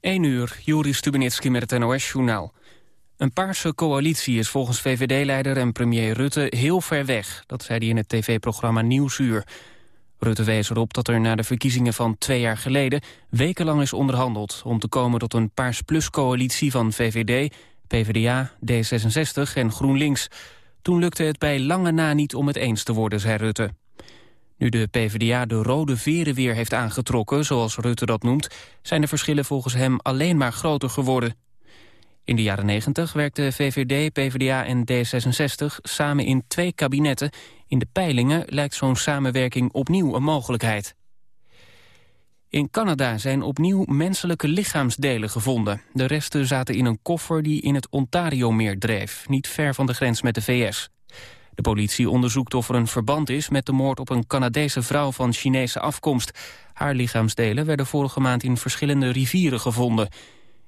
1 uur, Juri Stubenitski met het NOS-journaal. Een paarse coalitie is volgens VVD-leider en premier Rutte heel ver weg. Dat zei hij in het tv-programma Nieuwsuur. Rutte wees erop dat er na de verkiezingen van twee jaar geleden... wekenlang is onderhandeld om te komen tot een Paars-Plus-coalitie van VVD... PvdA, D66 en GroenLinks. Toen lukte het bij lange na niet om het eens te worden, zei Rutte. Nu de PvdA de rode veren weer heeft aangetrokken, zoals Rutte dat noemt... zijn de verschillen volgens hem alleen maar groter geworden. In de jaren 90 werkten VVD, PvdA en D66 samen in twee kabinetten. In de peilingen lijkt zo'n samenwerking opnieuw een mogelijkheid. In Canada zijn opnieuw menselijke lichaamsdelen gevonden. De resten zaten in een koffer die in het Ontario-meer dreef... niet ver van de grens met de VS. De politie onderzoekt of er een verband is met de moord op een Canadese vrouw van Chinese afkomst. Haar lichaamsdelen werden vorige maand in verschillende rivieren gevonden.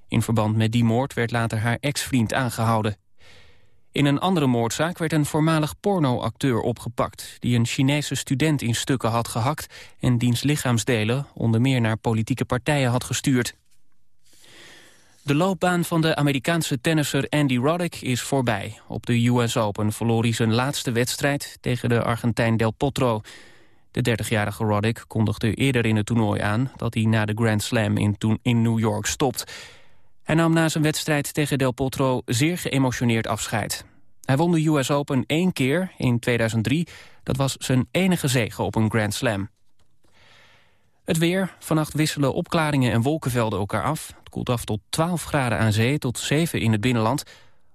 In verband met die moord werd later haar ex-vriend aangehouden. In een andere moordzaak werd een voormalig pornoacteur opgepakt... die een Chinese student in stukken had gehakt... en diens lichaamsdelen onder meer naar politieke partijen had gestuurd. De loopbaan van de Amerikaanse tennisser Andy Roddick is voorbij. Op de US Open verloor hij zijn laatste wedstrijd tegen de Argentijn Del Potro. De 30-jarige Roddick kondigde eerder in het toernooi aan... dat hij na de Grand Slam in, in New York stopt. Hij nam na zijn wedstrijd tegen Del Potro zeer geëmotioneerd afscheid. Hij won de US Open één keer in 2003. Dat was zijn enige zege op een Grand Slam. Het weer. Vannacht wisselen opklaringen en wolkenvelden elkaar af. Koelt af tot 12 graden aan zee tot 7 in het binnenland.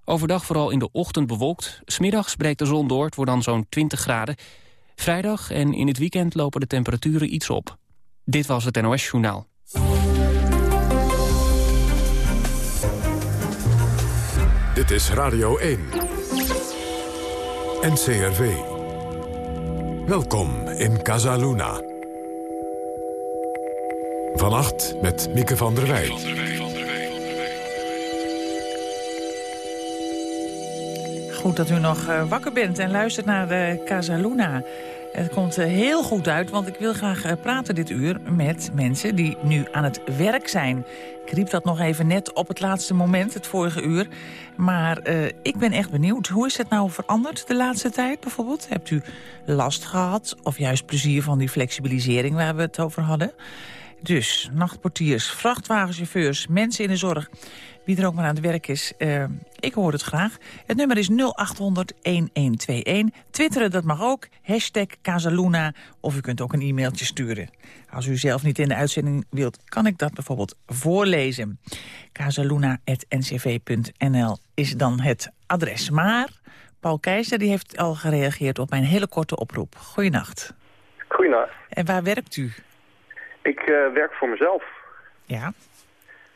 Overdag vooral in de ochtend bewolkt. Smiddags breekt de zon door, het wordt dan zo'n 20 graden. Vrijdag en in het weekend lopen de temperaturen iets op. Dit was het NOS Journaal. Dit is Radio 1. NCRV. Welkom in Casaluna. Vannacht met Mieke van der Wij. Goed dat u nog uh, wakker bent en luistert naar de Casaluna. Het komt uh, heel goed uit, want ik wil graag praten dit uur met mensen die nu aan het werk zijn. Ik riep dat nog even net op het laatste moment, het vorige uur. Maar ik ben echt benieuwd. Hoe is het nou veranderd de laatste tijd bijvoorbeeld? Hebt u last gehad of juist plezier van die flexibilisering waar we het over hadden? Dus, nachtportiers, vrachtwagenchauffeurs, mensen in de zorg... wie er ook maar aan het werk is, uh, ik hoor het graag. Het nummer is 0800-1121. Twitteren, dat mag ook. Hashtag Casaluna. Of u kunt ook een e-mailtje sturen. Als u zelf niet in de uitzending wilt, kan ik dat bijvoorbeeld voorlezen. Casaluna.ncv.nl is dan het adres. Maar Paul Keizer die heeft al gereageerd op mijn hele korte oproep. Goeienacht. Goeienacht. En waar werkt u? Ik uh, werk voor mezelf. Ja.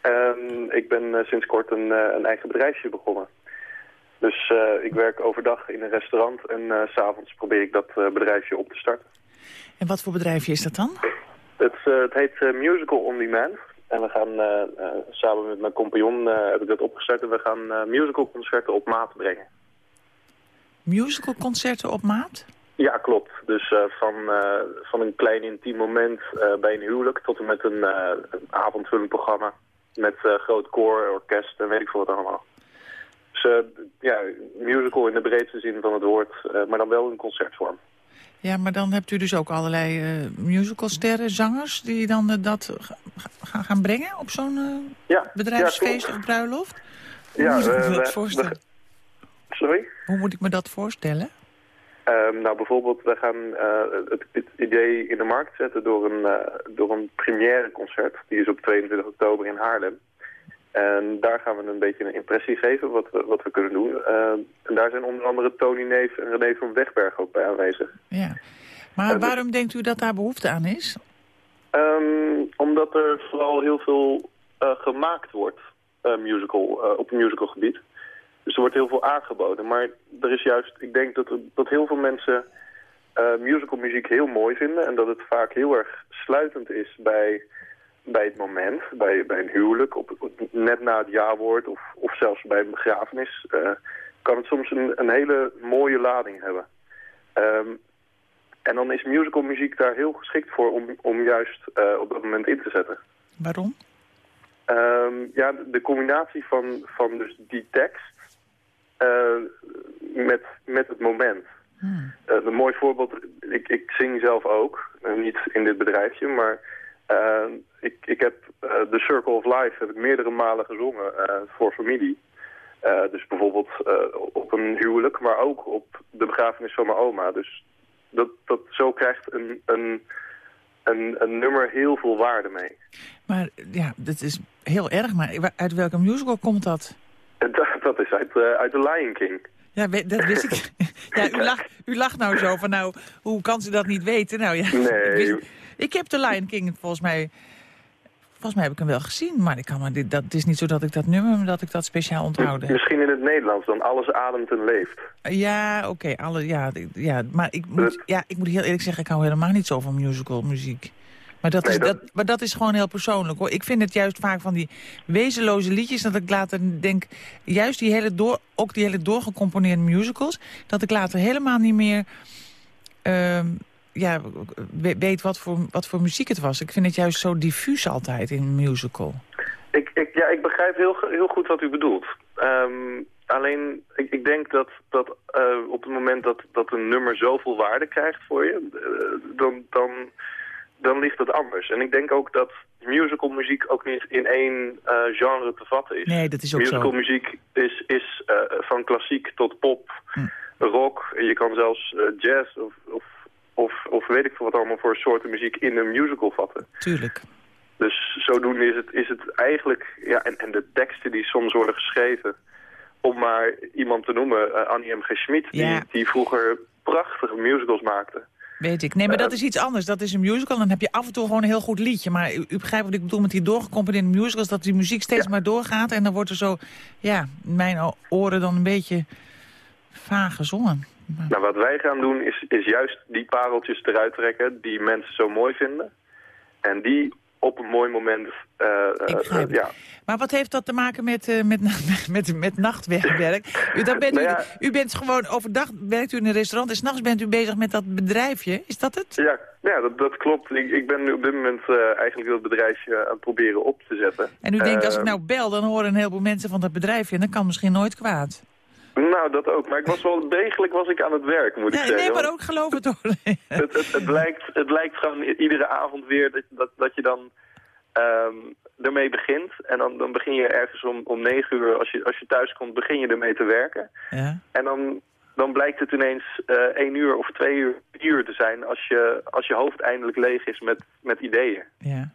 Um, ik ben uh, sinds kort een, uh, een, eigen bedrijfje begonnen. Dus ik werk overdag in een restaurant en s s'avonds probeer ik dat bedrijfje op te starten. En wat voor bedrijfje is dat dan? Het, het heet Musical On Demand. En we gaan samen met mijn compagnon heb ik dat opgestart en we gaan musicalconcerten op maat brengen. Musicalconcerten op maat? Ja, klopt. Dus uh, van, uh, van een klein intiem moment uh, bij een huwelijk tot en met een, een avondvullend programma. Met groot koor, orkest en weet ik veel wat allemaal. Dus ja, musical in de breedste zin van het woord, maar dan wel in concertvorm. Ja, maar dan hebt u dus ook allerlei musicalsterren, zangers... die dan dat gaan gaan brengen op zo'n ja, bedrijfsfeest ja, of bruiloft? Hoe ja, moet ik me dat voorstellen? Sorry? Hoe moet ik me dat voorstellen? Um, nou, bijvoorbeeld, we gaan uh, het, het, idee in de markt zetten door een, uh, door een première concert. Die is op 22 oktober in Haarlem. En daar gaan we een beetje een impressie geven wat we, wat we kunnen doen. Uh, en daar zijn onder andere Tony Neef en René van Wegberg ook bij aanwezig. Ja. Maar waarom dus, denkt u dat daar behoefte aan is? Um, omdat er vooral heel veel gemaakt wordt musical, op musical gebied. Dus er wordt heel veel aangeboden. Maar er is juist, ik denk dat, dat heel veel mensen uh, musicalmuziek heel mooi vinden. En dat het vaak heel erg sluitend is bij, bij het moment, bij, bij een huwelijk, op, net na het jaarwoord of, of zelfs bij een begrafenis. Uh, kan het soms een, een hele mooie lading hebben. Um, en dan is musicalmuziek daar heel geschikt voor om, om juist uh, op dat moment in te zetten. Waarom? Ehm, ja, de combinatie van, van dus die tekst met, met het moment. Hmm. Uh, een mooi voorbeeld, ik, ik zing zelf ook, uh, niet in dit bedrijfje, maar ik, ik heb The Circle of Life heb ik meerdere malen gezongen voor familie. dus bijvoorbeeld op een huwelijk, maar ook op de begrafenis van mijn oma. Dus dat, dat, zo krijgt een, een, een, een nummer heel veel waarde mee. Maar ja, dat is heel erg, maar uit welke musical komt dat? Dat, dat is uit, uh, uit The Lion King. Ja, dat wist ik. ja, u lacht, u lacht nou zo van, nou, hoe kan ze dat niet weten? Nou ja, nee. ik, ik heb The Lion King volgens mij Volgens mij heb ik hem wel gezien, maar ik kan maar dit, dat, het is niet zo dat ik dat nummer dat ik dat speciaal onthouden Misschien in het Nederlands, dan alles ademt en leeft. Ja, oké, alle, ja, ja, maar ik moet, ja, ik moet heel eerlijk zeggen, ik hou helemaal niet zo van musical muziek. Maar dat, is, dat... maar dat is gewoon heel persoonlijk hoor. Ik vind het juist vaak van die wezenloze liedjes... dat ik later denk, juist die hele door, ook die hele doorgecomponeerde musicals... dat ik later helemaal niet meer... Uh, ja, weet wat voor, wat voor muziek het was. Ik vind het juist zo diffuus altijd in een musical. Ik, ik, ja, ik begrijp heel, heel goed wat u bedoelt. Um, alleen, ik, ik denk dat, dat uh, op het moment dat, dat een nummer zoveel waarde krijgt voor je... Uh, dan, dan, dan ligt het anders. En ik denk ook dat musical muziek ook niet in één uh, genre te vatten is. Nee, dat is ook musical zo. muziek is, is van klassiek tot pop, hm. rock. En je kan zelfs jazz of, of of, of weet ik veel wat allemaal voor soorten muziek in een musical vatten. Tuurlijk. Dus zodoende is het, is het eigenlijk... Ja, en, en de teksten die soms worden geschreven... om maar iemand te noemen, Annie M. G. Schmid... Die, die vroeger prachtige musicals maakte. Weet ik. Nee, maar dat eh, is iets anders. Dat is een musical. Dan heb je af en toe gewoon een heel goed liedje. Maar u, u begrijpt wat ik bedoel met die doorgecomponeerde musicals... dat die muziek steeds maar doorgaat. En dan wordt er zo, ja, mijn oren dan een beetje vaag gezongen. Nou, wat wij gaan doen is, is juist die pareltjes eruit trekken die mensen zo mooi vinden. En die op een mooi moment... Uh, ja. Maar wat heeft dat te maken met, uh, met, met, met nachtwerk? U, bent nou ja. u, bent gewoon overdag werkt u in een restaurant en s'nachts bent u bezig met dat bedrijfje. Is dat het? Ja, ja dat, dat klopt. Ik, ik ben nu op dit moment eigenlijk dat bedrijfje aan het proberen op te zetten. En u denkt, als ik nou bel, dan horen een heleboel mensen van dat bedrijfje... en dat kan misschien nooit kwaad. Nou, dat ook. Maar ik was wel degelijk was ik aan het werk, moet ik zeggen. Nee, maar ook geloof het hoor. het, het, het, lijkt, het lijkt gewoon iedere avond weer dat, dat, dat je dan um, ermee begint. En dan, dan begin je ergens om, om negen uur, als je, als je thuis komt, begin je ermee te werken. Ja. En dan, dan blijkt het ineens uh, één uur of twee uur, uur te zijn als je, als je hoofd eindelijk leeg is met, met ideeën. Ja.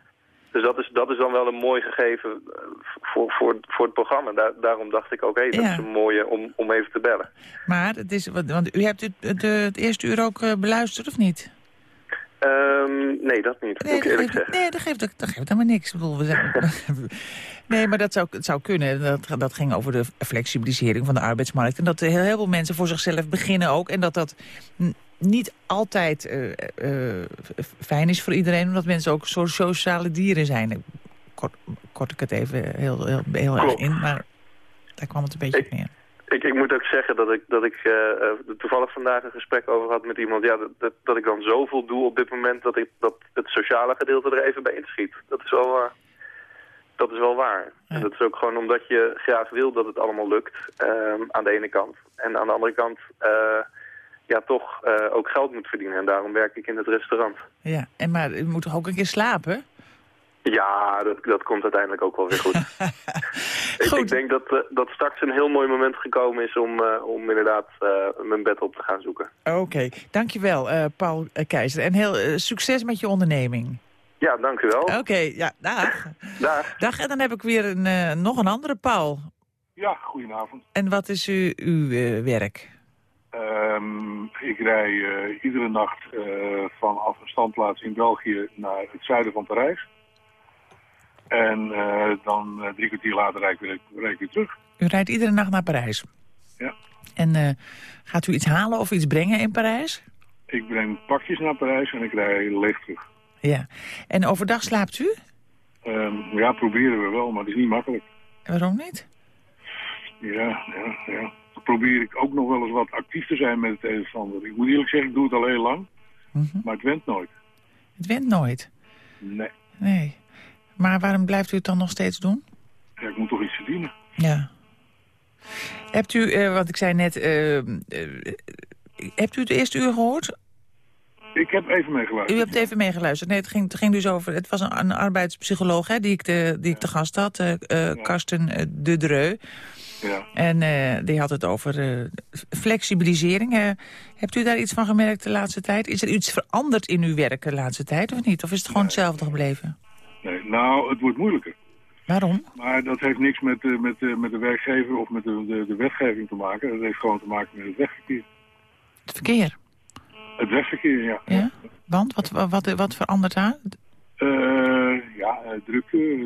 Dus dat is, dat is dan wel een mooi gegeven eh, voor, voor, voor het programma. Daar, daarom dacht ik ook, hé, dat is een mooie om, om even te bellen. Maar het is, want u hebt het, het, het eerste uur ook uh, beluisterd, of niet? Um, nee, dat niet, nee, moet ik eerlijk zeggen. Nee, dat geeft, dat geeft helemaal niks. Ik bedoel, we zijn, nee, maar dat zou, het zou kunnen. Dat, dat ging over de flexibilisering van de arbeidsmarkt. En dat heel, heel veel mensen voor zichzelf beginnen ook. En dat dat niet altijd uh, uh, fijn is voor iedereen... omdat mensen ook sociale dieren zijn. Kort, kort ik het even heel, heel, heel erg in, maar daar kwam het een beetje ik, neer. Ik, ik moet ook zeggen dat ik, dat ik uh, toevallig vandaag een gesprek over had met iemand... Ja, dat, dat, ik dan zoveel doe op dit moment dat, ik, dat het sociale gedeelte er even bij inschiet. Dat is wel, dat is wel waar. En dat is ook gewoon omdat je graag wil dat het allemaal lukt ehm, aan de ene kant. En aan de andere kant ja, toch uh, ook geld moet verdienen. En daarom werk ik in het restaurant. Ja, en maar u moet toch ook een keer slapen? Ja, dat, dat komt uiteindelijk ook wel weer goed. goed. Ik, denk dat, uh, dat straks een heel mooi moment gekomen is om, uh, om inderdaad mijn bed op te gaan zoeken. Oké, okay. dankjewel Paul Keizer. En heel succes met je onderneming. Ja, dank u wel. Oké, ja, dag. dag. Dag, en dan heb ik weer een, nog een andere Paul. Ja, goedenavond. En wat is u, uw werk? Um, ik rij uh, iedere nacht uh, vanaf een standplaats in België naar het zuiden van Parijs. En uh, dan drie kwartier later rijd ik, weer, rijd ik weer terug. U rijdt iedere nacht naar Parijs? Ja. En gaat u iets halen of iets brengen in Parijs? Ik breng pakjes naar Parijs en ik rij leeg terug. Ja. En overdag slaapt u? Um, ja, proberen we wel, maar het is niet makkelijk. waarom niet? Ja, ja, ja probeer ik ook nog wel eens wat actief te zijn met het een of ander. Ik moet eerlijk zeggen, ik doe het al heel lang. Mhm. Maar het went nooit. Het went nooit? Nee. Nee. Maar waarom blijft u het dan nog steeds doen? Ja. Hebt u, uh, wat ik zei net, uh, uh, hebt u het eerste uur gehoord? Ik heb even meegeluisterd. U hebt even meegeluisterd. Nee, het ging, het ging dus over... Het was een, een arbeidspsycholoog hè, die, ik de, die ik te gast had. Ja. Karsten de Dreu. Ja. En die had het over flexibilisering. hebt u daar iets van gemerkt de laatste tijd? Is er iets veranderd in uw werk de laatste tijd of niet? Of is het gewoon hetzelfde gebleven? Nee, nou, het wordt moeilijker. Waarom? Maar dat heeft niks met, met, met de werkgever of met de, de, de, wetgeving te maken. Dat heeft gewoon te maken met het wegverkeer. Het verkeer? Het wegverkeer, ja. ja? Want? Wat, wat, wat verandert daar? Ja, drukte,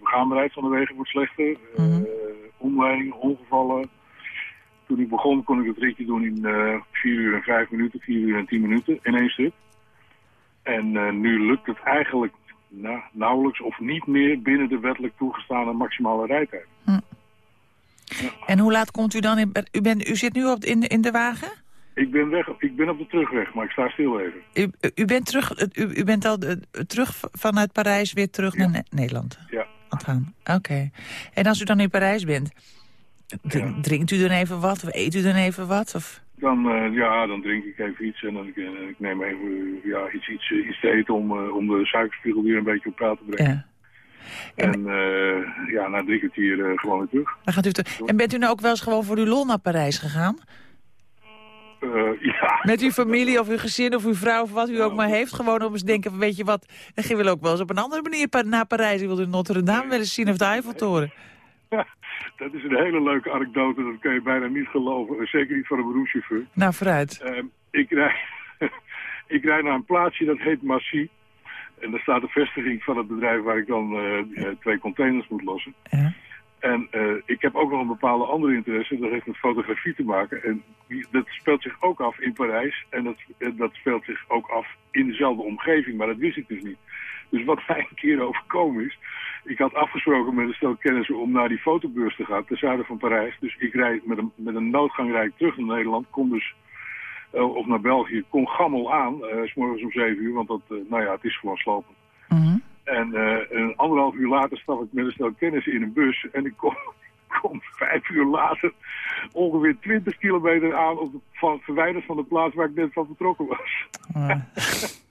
begaanbaarheid van de wegen wordt slechter. Mm -hmm. Omleidingen, ongevallen. Toen ik begon kon ik het ritje doen in 4 uur en 5 minuten, 4 uur en 10 minuten in één stuk. En nu lukt het eigenlijk nou, nauwelijks of niet meer binnen de wettelijk toegestane maximale rijtijd. Hm. Ja. En hoe laat komt u dan? In, u, bent, u zit nu op, in, in de wagen? Ik ben, weg, ik ben op de terugweg, maar ik sta stil even. U, u bent, terug, u, u bent al uh, terug vanuit Parijs weer terug ja. naar Nederland? Ja. Oké. Okay. En als u dan in Parijs bent, drinkt u dan even wat of eet u dan even wat? Of? Dan, uh, ja, dan drink ik even iets en dan, ik, uh, ik neem even ja, iets, iets, iets te eten om, uh, om de suikerspiegel weer een beetje op peil te brengen. Ja. En, en ja, na drie kwartier gewoon weer terug. Dan gaat u terug. En bent u nou ook wel eens gewoon voor uw lol naar Parijs gegaan? Ja. Met uw familie of uw gezin of uw vrouw of wat u ook maar heeft. Gewoon om eens denken weet je wat, ging wel ook wel eens op een andere manier naar Parijs. Ik wilde Notre Dame wel eens zien of de Eiffeltoren. Ja, dat is een hele leuke anekdote. Dat kun je bijna niet geloven. Zeker niet van een beroepschauffeur. Nou, vooruit. Uh, ik, rijd, ik rijd naar een plaatsje dat heet Massy. En daar staat de vestiging van het bedrijf waar ik dan uh, twee containers moet lossen. Ja. En uh, ik heb ook nog een bepaalde andere interesse. Dat heeft met fotografie te maken. En die, dat speelt zich ook af in Parijs. En dat, dat speelt zich ook af in dezelfde omgeving. Maar dat wist ik dus niet. Dus wat mij een keer overkomen is... Ik had afgesproken met een stel kennissen om naar die fotobeurs te gaan, ten zuiden van Parijs. Dus ik rijd met een, met een noodgang rijd terug naar Nederland, kom dus, uh, of naar België, kom gammel aan, uh, s morgens om 7 uur, want dat, nou ja, het is gewoon slopen. En een anderhalf uur later stap ik met een stel kennissen in een bus en ik kom, kom vijf uur later ongeveer 20 kilometer aan, op de, van, verwijderd van de plaats waar ik net van vertrokken was.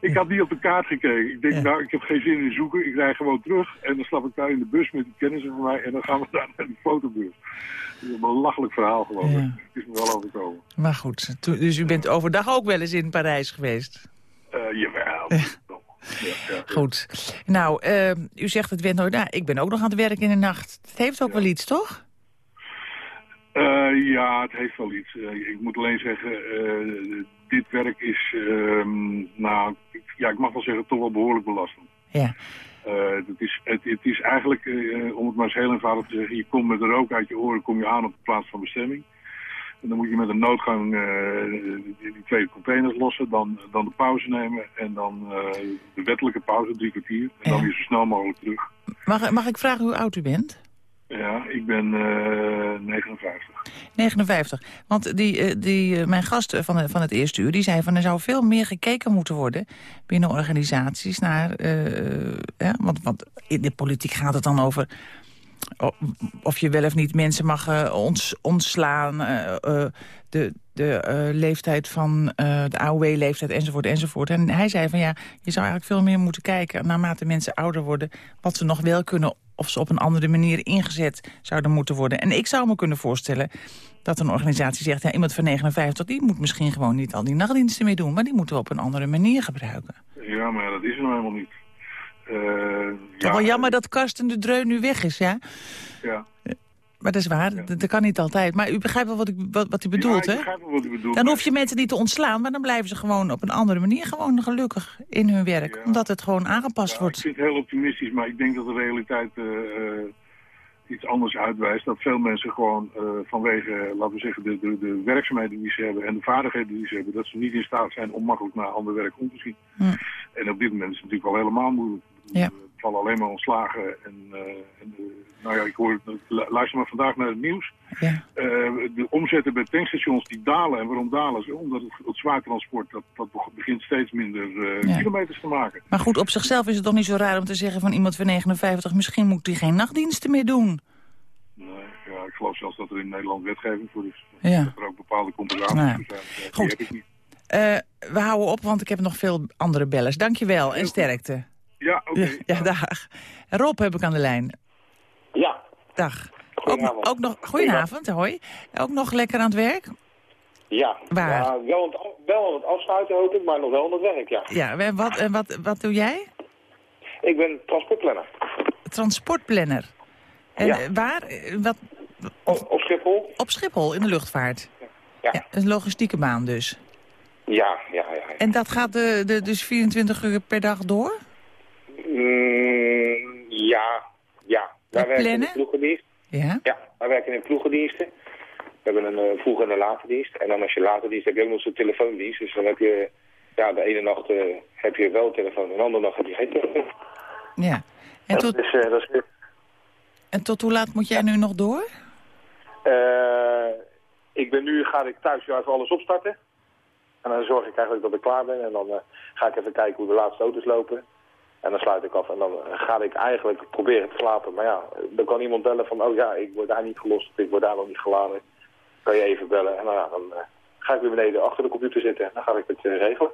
ik had niet op de kaart gekeken. Ik denk, ja. nou, ik heb geen zin in zoeken. Ik rijd gewoon terug. En dan stap ik daar in de bus met die kennissen van mij. En dan gaan we daar naar die fotobus. Dat is een belachelijk verhaal gewoon. Ja. Het is me wel overkomen. Maar goed, dus u bent overdag ook wel eens in Parijs geweest? Uh, jawel. Ja. Goed. Nou, uh, u zegt het went nooit. Nou, ik ben ook nog aan het werk in de nacht. Het heeft ook wel iets, toch? Uh, ja, het heeft wel iets. Uh, ik moet alleen zeggen, uh, dit werk is, nou, ja, ik mag wel zeggen, toch wel behoorlijk belastend. Ja. het, is, het, het, is eigenlijk, om het maar eens heel eenvoudig te zeggen, je komt met de rook uit je oren, kom je aan op de plaats van bestemming. En dan moet je met een noodgang die, die twee containers lossen, dan, dan de pauze nemen en dan de wettelijke pauze, drie kwartier. En dan weer zo snel mogelijk terug. Mag, mag ik vragen hoe oud u bent? Ja, ik ben uh, 59. 59. Want die, uh, die, mijn gast van, van het eerste uur, die zei van er zou veel meer gekeken moeten worden binnen organisaties naar, uh, ja, want, want in de politiek gaat het dan over of je wel of niet mensen mag ons, ontslaan, de, de leeftijd van de AOW-leeftijd enzovoort enzovoort. En hij zei van ja, je zou eigenlijk veel meer moeten kijken naarmate mensen ouder worden, wat ze nog wel kunnen of ze op een andere manier ingezet zouden moeten worden. En ik zou me kunnen voorstellen dat een organisatie zegt... ja, iemand van 59, die moet misschien gewoon niet al die nachtdiensten meer doen... maar die moeten we op een andere manier gebruiken. Ja, maar dat is er nou helemaal niet. Uh, Toch ja, wel jammer dat Karsten de Dreun nu weg is, ja? Ja. Maar dat is waar, ja. dat, dat, kan niet altijd. Maar u begrijpt wel wat, ik, wat, wat u bedoelt, ja, hè? ik begrijp wel wat u bedoelt. Dan hoef je mensen niet te ontslaan, maar dan blijven ze gewoon op een andere manier... gewoon gelukkig in hun werk, ja. omdat het gewoon aangepast wordt. Ik vind het heel optimistisch, maar ik denk dat de realiteit uh, uh, iets anders uitwijst. Dat veel mensen gewoon uh, vanwege, laten we zeggen, de, de, de werkzaamheden die ze hebben... en de vaardigheden die ze hebben, dat ze niet in staat zijn om makkelijk naar ander werk om te zien. En op dit moment is het natuurlijk wel helemaal moeilijk. Ja. Er vallen alleen maar ontslagen. En, uh, en uh, nou ja, ik hoor, luister maar vandaag naar het nieuws. Ja. De omzetten bij tankstations die dalen. En waarom dalen ze? Omdat het, het zwaartransport, dat, dat begint steeds minder ja. kilometers te maken. Maar goed, op zichzelf is het toch niet zo raar om te zeggen van iemand van 59... misschien moet hij geen nachtdiensten meer doen. geloof zelfs dat er in Nederland wetgeving voor is. Ja. Dat er ook bepaalde compensaties Nou ja. voor zijn. Die Goed. heb ik niet. Eh, we houden op, want ik heb nog veel andere bellers. Dankjewel en sterkte. Ja, oké. Ja, ja, dag. Rob heb ik aan de lijn. Ja, Dag. Ook, Goedenavond. ook nog, goedenavond, hoi. Ook nog lekker aan het werk? ja. Waar? Ja, wel, aan het, wel aan het afsluiten hoop ik, maar nog wel aan het werk, ja. Ja, en wat, en wat, wat doe jij? Ik ben transportplanner Transportplanner. En Ja. waar? Wat, op, op Schiphol. op Schiphol, in de luchtvaart. Ja. Ja, een logistieke baan dus. Ja, ja, ja. ja. En dat gaat de, de, dus 24 uur per dag door? Mm, ja, ja. Wij werken in plannen? ploegendienst. Ja. Ja, wij werken in ploegendiensten. We hebben een uh, vroeg- en een late dienst. En dan als je late dienst heb je ook nog zo'n telefoondienst. Dus dan heb je, ja, de ene nacht eh, heb je wel telefoon en de andere nacht heb je geen telefoon. ja. En, dat, tot, is, eh, dat is en tot hoe laat moet jij nu nog door? Ik ben nu, ga ik thuis even alles opstarten. En dan zorg ik eigenlijk dat ik klaar ben. En dan ga ik even kijken hoe de laatste auto's lopen. En dan sluit ik af. En dan ga ik eigenlijk proberen te slapen. Maar ja, dan kan iemand bellen van, oh ja, ik word daar niet gelost. Ik word daar nog niet geladen. Kan je even bellen. En nou ja, dan eh, ga ik weer beneden achter de computer zitten. En dan ga ik het eh, regelen.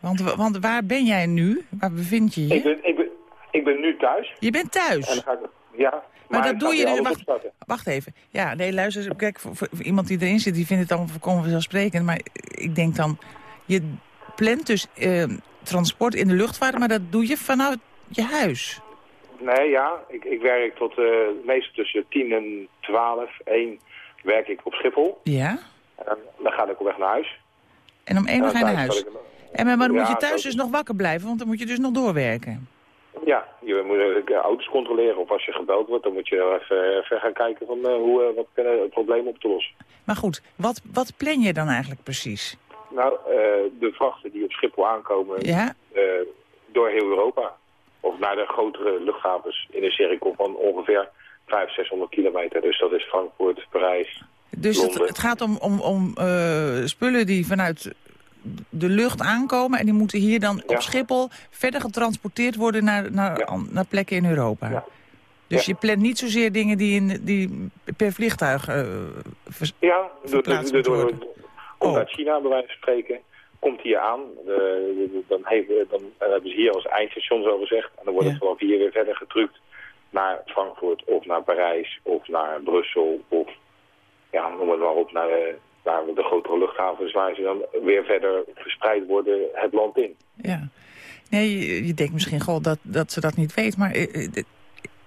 Want, want waar ben jij nu? Waar bevind je je? Ik, ben, ik, ben, ik ben nu thuis. Je bent En thuis. dan ga ik, ja, maar, dat doe je dus- wacht. Wacht even. Ja, nee, luister. eens. Kijk, voor, iemand die erin zit, die vindt het allemaal volkomen vanzelfsprekend. Maar ik denk dan, je plant dus eh, transport in de luchtvaart, maar dat doe je vanuit je huis. Nee, ja. Ik, ik werk tot eh meestal tussen 10 en 12, 1 werk ik op Schiphol. Ja? En dan, ga ik op weg naar huis. En om één En uur ga je naar huis. ik- En maar, dan Ja, moet je thuis dus nog wakker blijven, want dan moet je dus nog doorwerken. Ja, je moet eigenlijk eh, auto's controleren. Of als je gebeld wordt, dan moet je even, even gaan kijken van eh, hoe, eh, wat kunnen het probleem op te lossen. Maar goed, wat, wat plan je dan eigenlijk precies? Nou, de vrachten die op Schiphol aankomen Ja? eh, door heel Europa. Of naar de grotere luchthavens in een cirkel van ongeveer 500, 600 kilometer. Dus dat is Frankfurt, Parijs. Dus het, het gaat om, om, om eh, spullen die vanuit de lucht aankomen... en die moeten hier dan op. Schiphol verder getransporteerd worden naar, naar, Ja. naar plekken in Europa. Ja. Dus je plant niet zozeer dingen die, in, die per vliegtuig... eh, vers- Ja, door, komt Oh. uit China bij wijze van spreken. Komt hier aan. De- dan, heeft, dan eh, hebben ze hier als eindstation zo gezegd. En dan wordt het vanaf hier weer verder getrukt naar Frankfurt of naar Parijs of naar Brussel of ja, noem het maar op, naar, de- naar de grotere luchthavens waar ze dan weer verder verspreid worden het land in. ja. Nee, je, je denkt misschien goh, dat, dat ze dat niet weet, maar...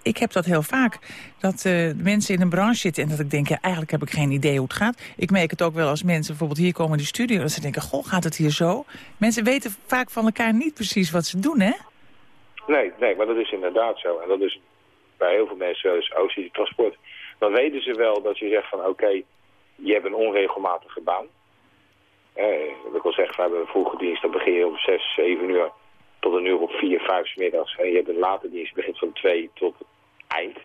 ik heb dat heel vaak, dat eh, mensen in een branche zitten... en dat ik denk, ja, eigenlijk heb ik geen idee hoe het gaat. Ik merk het ook wel als mensen bijvoorbeeld hier komen in de studio... dat ze denken, goh, gaat het hier zo? Mensen weten vaak van elkaar niet precies wat ze doen, hè? Nee, nee, maar dat is inderdaad zo. En dat is bij heel veel mensen zo is oceanisch transport. Dan weten ze wel dat je zegt van oké, je hebt een onregelmatige baan. Eh, dat wil zeggen, we hebben een vroege dienst, dan begin je om 6, 7 uur tot een uur of 4, 5 's middags. En je hebt een late dienst, begint van 2 tot eind.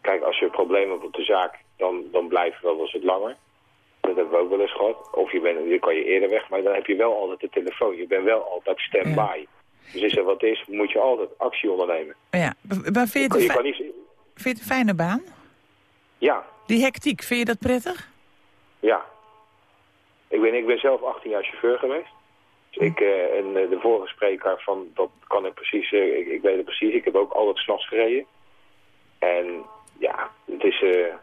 Kijk, als je een probleem hebt op de zaak, dan, dan blijft wel eens wat langer. Dat hebben we ook wel eens gehad. Of je, bent, je kan je eerder weg, maar dan heb je wel altijd de telefoon. Je bent wel altijd stand-by. Dus als er wat is, moet je altijd actie ondernemen. Ja, maar vind je, het een Je kan niet... vind je het een fijne baan? Ja, Die hectiek, vind je dat prettig? ja. Ik ben, ik ben zelf 18 jaar chauffeur geweest. Dus ik, eh, en eh, de vorige spreker van, dat kan ik precies, eh, ik, ik weet het precies. Ik heb ook altijd s'nachts gereden. En ja, het is, eh,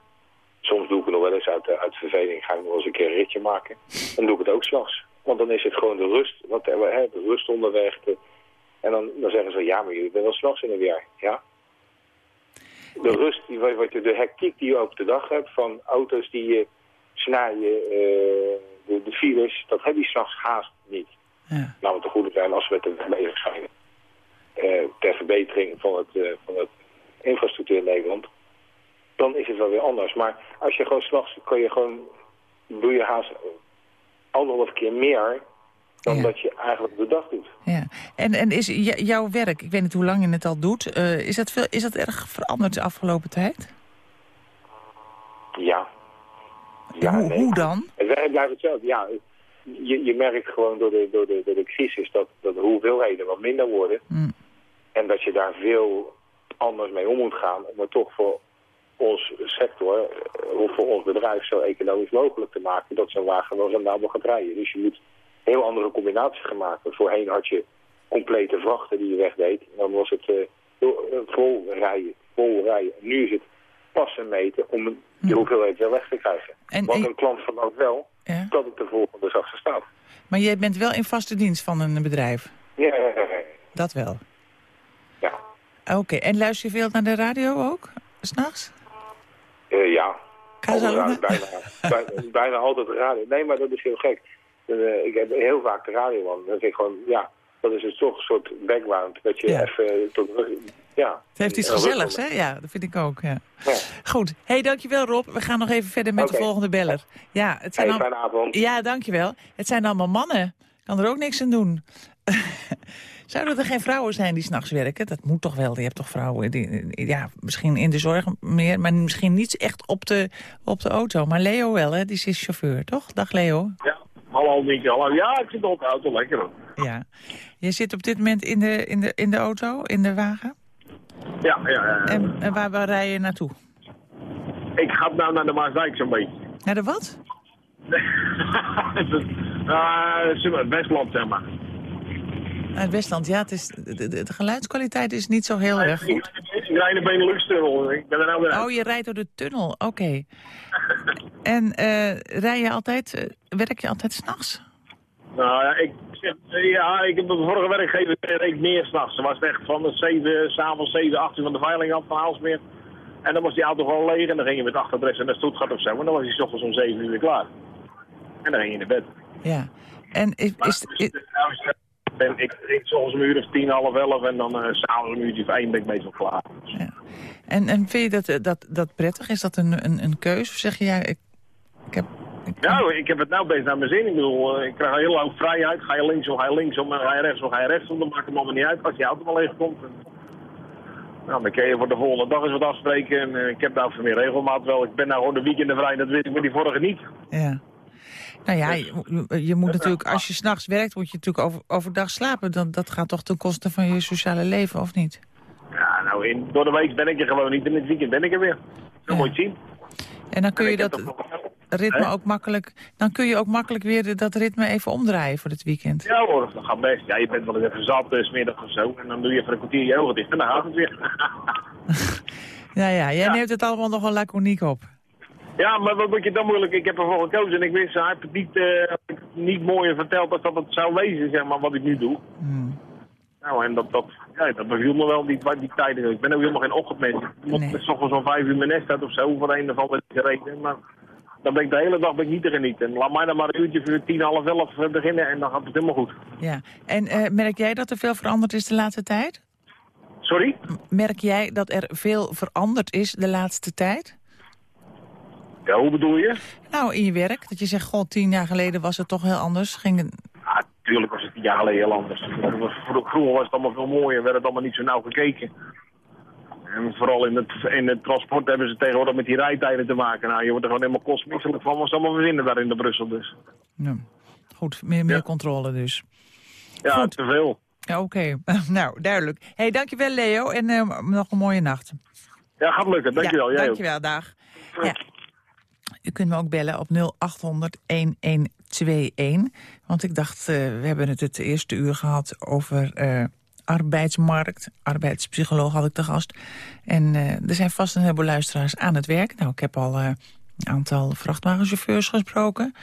soms doe ik het nog wel eens uit, de- uit verveling. Ga ik nog eens een keer een ritje maken. Dan doe ik het ook s'nachts. Want dan is het gewoon de rust, wat, eh, de rust onderweg. de- en dan, dan zeggen ze, ja, maar je bent wel s'nachts in de weer. Ja, de rust, die, wat, je, de hectiek die je op de dag hebt van auto's die je snijden, eh, de, de files, dat heb je s'nachts haast niet. Ja. Nou, te goede zijn als we met de bezig zijn. ter verbetering van het, van het infrastructuur in Nederland. Dan is het wel weer anders. Maar als je gewoon s'nachts kan je gewoon, doe je haast anderhalf keer meer dan Ja. dat je eigenlijk de dag doet. Ja. En, en is jouw werk, ik weet niet hoe lang je het al doet... eh, is, dat veel, is dat erg veranderd de afgelopen tijd? Ja. Ja, hoe, nee. hoe dan? Het werk blijft hetzelfde. Ja, je, je merkt gewoon door de, door, de, door de crisis dat, dat de hoeveelheden wat minder worden. Mm. En dat je daar veel anders mee om moet gaan om er toch voor ons sector, uh, voor ons bedrijf zo economisch mogelijk te maken dat zo'n wagen wel rendabel gaat rijden. Dus je moet een heel andere combinaties gaan maken. Voorheen had je complete vrachten die je wegdeed. En dan was het uh, vol rijden, vol rijden. Nu is het passen meten om de hm. hoeveelheid wel weg te krijgen. En, Wat een klant van ook wel, ja. dat ik de volgende zachtste staat. Maar jij bent wel in vaste dienst van een bedrijf? Ja, Dat wel? Ja. Oké, en luister je veel naar de radio ook, s'nachts? Uh, ja. Bijna, bijna, bijna altijd de radio. Nee, maar dat is heel gek. Uh, ik heb heel vaak de radio aan. Dan denk ik gewoon, ja, dat is dus toch een soort background. Dat je even tot ja. Het heeft iets gezelligs, hè? Ja, dat vind ik ook. Ja. ja. Goed. hey, dankjewel Rob. We gaan nog even verder met de volgende beller. Ja, het zijn hey, fijne avond. Ja, dankjewel. Het zijn allemaal mannen. Kan er ook niks aan doen. Zouden er geen vrouwen zijn die s'nachts werken? Dat moet toch wel. Je hebt toch vrouwen, die, ja, misschien in de zorg meer... maar misschien niet echt op de, op de auto. Maar Leo wel, hè? Die is chauffeur, toch? Dag Leo. Ja, hallo Mieke. Hallo. Ja, ik zit op de auto. Lekker. Ja. Je zit op dit moment in de, in de, in de auto, in de wagen? Ja, ja, ja. En, en waar, waar rij je naartoe? Ik ga nou naar de Maasdijk zo'n beetje. Naar de wat? uh, Westland, zeg maar. Het Westland, ja. Het is, de, de, geluidskwaliteit is niet zo heel erg goed. Ik, rijd de Benelux-tunnel. Ik ben er nou weer Oh, je rijdt door de tunnel. Oké. en uh, rij je altijd, uh, werk je altijd s'nachts? Nou ja, ik, ja, ik heb de vorige werkgever reed meer s'nachts. Ze was echt van de 7, s'avonds 7, 8 uur van de veiling af van Aalsmeer. En dan was die auto gewoon leeg en dan ging je met achtadres naar Stuttgart of zo. En dan was hij s ochtends om 7 uur weer klaar. En dan ging je naar bed. Ja. En is... is, is... En ik drink soms een uur of tien, half elf en dan uh, s'avonds een uurtje of één ben ik meestal klaar. Ja. En, en vind je dat, eh, dat, dat prettig? Is dat een, een, een keuze? Of zeg je, ja, ik, ik heb nou, ik heb het nou best naar mijn zin. Ik bedoel, eh, ik krijg een heel hoop vrijheid. Ga je linksom, ga je linksom, ga je rechtsom, ga je rechtsom. Dan maakt het allemaal niet uit als je auto wel leeg komt. Nou, dan kun je voor de volgende dag eens wat afspreken. En uh, ik heb daar voor meer regelmaat wel. Ik ben nou gewoon de weekenden vrij, dat weet ik met die vorige niet. Ja. Nou ja, je, je moet natuurlijk, als je s'nachts werkt, moet je natuurlijk over, overdag slapen. Dan, dat gaat toch ten koste van je sociale leven, of niet? Ja, nou, in, door de week ben ik er gewoon niet. In het weekend ben ik er weer. Dat moet je zien. En dan kun je dat ritme ook makkelijk... Dan kun je ook makkelijk weer dat ritme even omdraaien voor het weekend. Ja hoor, dat gaat best. Ja, je bent wel even zat, dus middag of zo. En dan doe je even een kwartier je ogen dicht en dan gaat het weer. ja, ja, jij neemt het allemaal nog wel laconiek op. Ja, maar wat moet je dan moeilijk? Ik heb ervoor gekozen en ik wist, hij heeft het niet, uh, niet mooier verteld als dat het zou wezen, zeg maar, wat ik nu doe. Hmm. Nou, en dat, dat, ja, dat beviel me wel, die, die tijden. Ik ben ook helemaal geen ochtendmens. Ik moet nee. zo'n vijf uur mijn nest uit of zo, voor een of andere reden. Maar dan ben ik de hele dag ben ik niet te genieten. Laat mij dan maar een uurtje voor tien, half elf eh, beginnen en dan gaat het helemaal goed. Ja, en uh, merk jij dat er veel veranderd is de laatste tijd? Sorry? Merk jij dat er veel veranderd is de laatste tijd? Ja, hoe bedoel je? Nou, in je werk. Dat je zegt, god, tien jaar geleden was het toch heel anders. Ging het... Natuurlijk was het tien jaar geleden heel anders. Vroeger was het allemaal veel mooier. werd het allemaal niet zo nauw gekeken. En vooral in het, in het transport hebben ze tegenwoordig met die rijtijden te maken. Nou, je wordt er gewoon helemaal kostmisselijk van. Wat ze allemaal verzinnen daar in de Brussel dus. Ja. Goed, meer, meer controle dus. Ja, Goed. te veel. Ja, Oké, nou, duidelijk. hey, dankjewel Leo en uh, nog een mooie nacht. Ja, gaat lukken. Dankjewel. Ja, Jij dankjewel, dag. Ja. U kunt me ook bellen op 0800 1121. Want ik dacht, uh, we hebben het het eerste uur gehad over... Uh, arbeidsmarkt. Arbeidspsycholoog had ik te gast. En uh, er zijn vast een heleboel luisteraars aan het werk. Nou, ik heb al een aantal vrachtwagenchauffeurs gesproken.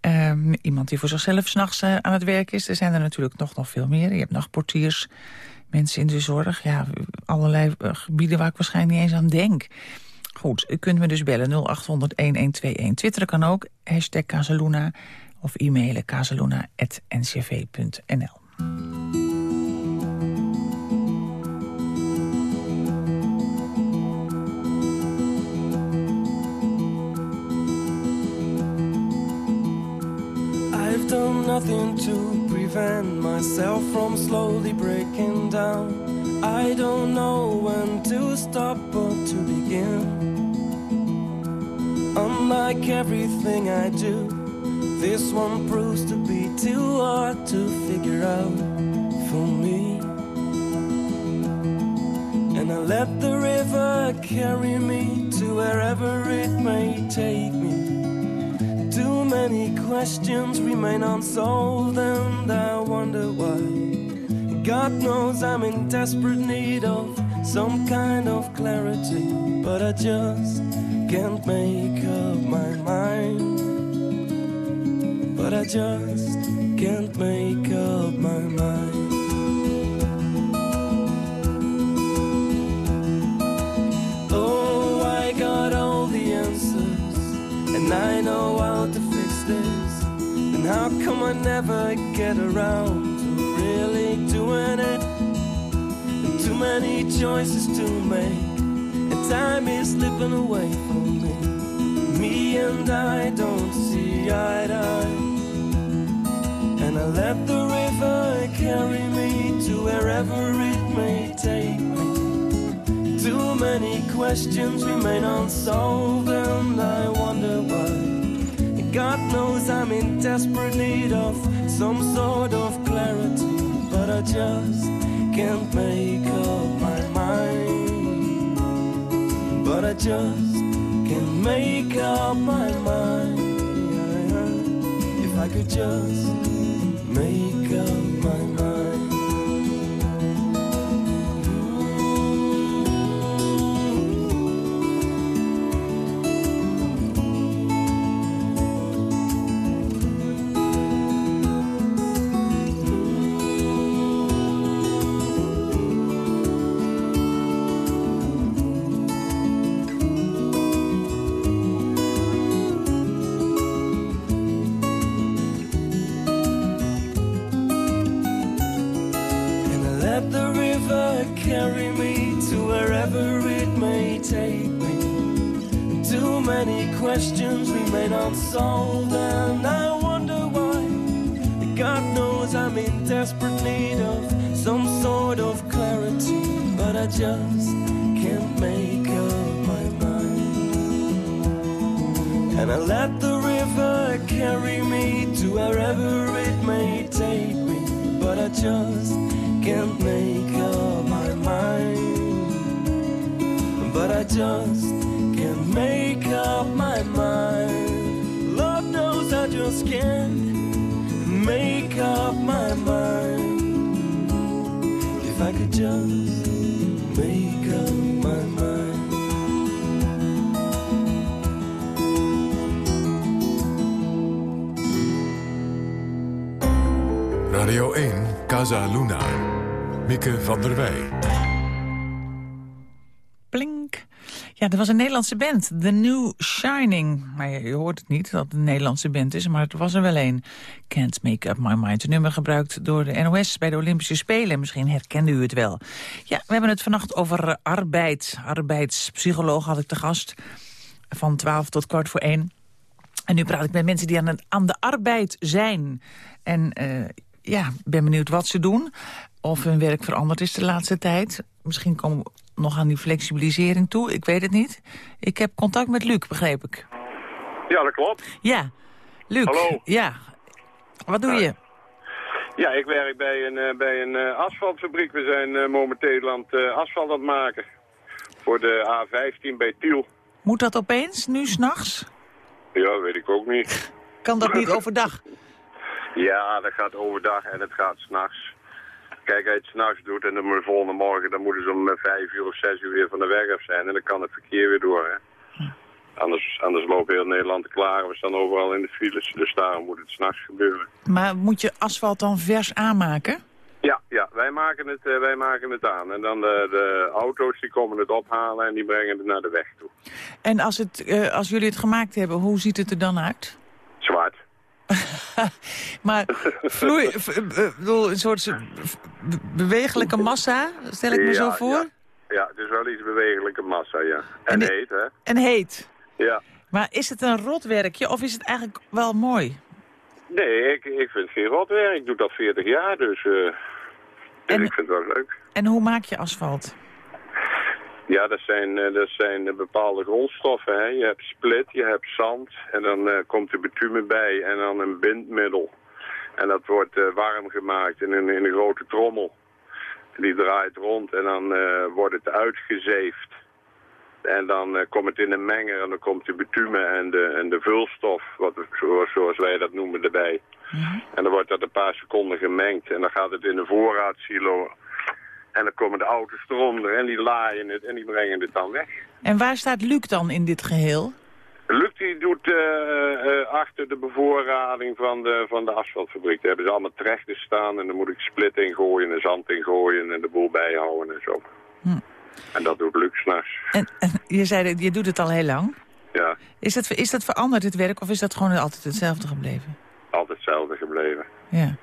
Uh, iemand die voor zichzelf s'nachts aan het werk is. Er zijn er natuurlijk nog, nog veel meer. Je hebt nog portiers, mensen in de zorg. Ja, allerlei gebieden waar ik waarschijnlijk niet eens aan denk. Goed, u kunt me dus bellen 0800-1121. Twitteren kan ook, hashtag Casaluna. Of e-mailen casaluna.ncv.nl. done nothing to prevent myself from slowly breaking down. I don't know when to stop or to begin. Unlike everything I do, this one proves to be too hard to figure out for me. And I let the river carry me to wherever it may take me. Too many questions remain unsolved, and I wonder why. God knows I'm in desperate need of some kind of clarity, but I just can't make up my mind. But I just can't make up my mind. Oh, I got all the answers, and I know how to fix this. And how come I never get around to really doing it? And too many choices to make, and time is slipping away and I don't see eye to eye. And I let the river carry me to wherever it may take me. Too many questions remain unsolved, and I wonder why. God knows I'm in desperate need of some sort of clarity, but I just can't make up my mind. But I just can't make up my mind. If I could just make up my mind. Band, The New Shining. Maar je, hoort het niet dat het een Nederlandse band is, maar het was er wel een. Can't Make Up My Mind. Nummer gebruikt door de NOS bij de Olympische Spelen. Misschien herkende u het wel. Ja, we hebben het vannacht over arbeid. Arbeidspsycholoog had ik te gast. Van 12 tot kwart voor 1. En nu praat ik met mensen die aan, het, aan de arbeid zijn. En eh, ja, ben benieuwd wat ze doen. Of hun werk veranderd is de laatste tijd. Misschien komen we nog aan die flexibilisering toe. Ik weet het niet. Ik heb contact met Luc, begreep ik. Ja, dat klopt. Ja, Luc. Hallo. Ja. Wat doe je? Ja, ik werk bij een, eh, bij een eh, asfaltfabriek. We zijn eh, momenteel aan het asfalt aan het maken. Voor de A15 bij Tiel. Moet dat opeens, nu s'nachts? Ja, weet ik ook niet. Kan dat niet overdag? Ja, dat gaat overdag en het gaat s'nachts. Kijk, als je het s'nachts doet en de volgende morgen, dan moeten ze om eh, vijf uur of zes uur weer van de weg af zijn. En dan kan het verkeer weer door, hè. Anders, anders loopt heel Nederland klaar. We staan overal in de files, dus daarom moet het s'nachts gebeuren. Maar moet je asfalt dan vers aanmaken? Ja, ja wij, maken het, eh, wij maken het aan. En dan de, de auto's die komen het ophalen en die brengen het naar de weg toe. En als, het, eh, als jullie het gemaakt hebben, hoe ziet het er dan uit? Zwart. maar vloei, eh, eh, bedoel, een soort bewegelijke massa, stel ik me Ja, zo voor. Ja, ja, het is wel iets bewegelijke massa, ja. En, heet, hè. En heet. Ja. Maar is het een rotwerkje of is het eigenlijk wel mooi? Nee, ik, ik vind het geen rotwerk. Ik doe dat 40 jaar, dus, eh, dus En- ik vind het wel leuk. En hoe maak je asfalt? Ja, dat zijn, eh, dat zijn eh, bepaalde grondstoffen. Hè. Je hebt split, je hebt zand en dan eh, komt er bitumen bij en dan een bindmiddel. En dat wordt warm gemaakt in een, in een grote trommel. Die draait rond en dan wordt het uitgezeefd. dan uh, komt het in een menger en dan komt de bitumen en de, en de vulstof, wat, zoals, wij dat noemen, erbij. Mhm. En dan wordt dat een paar seconden gemengd en dan gaat het in een voorraadsilo. En dan komen de auto's eronder en die laaien het en die brengen het dan weg. En waar staat Luc dan in dit geheel? Luc die doet uh, uh, achter de bevoorrading van de, van de asfaltfabriek. Daar hebben ze allemaal trechten staan en dan moet ik split ingooien en zand ingooien en de boel bijhouden en zo. Hm. En dat doet Luc s'nachts. En, en je zei, je doet het al heel lang. Ja. Is dat, is dat veranderd, het werk, of is dat gewoon altijd hetzelfde gebleven? Altijd hetzelfde gebleven. Ja.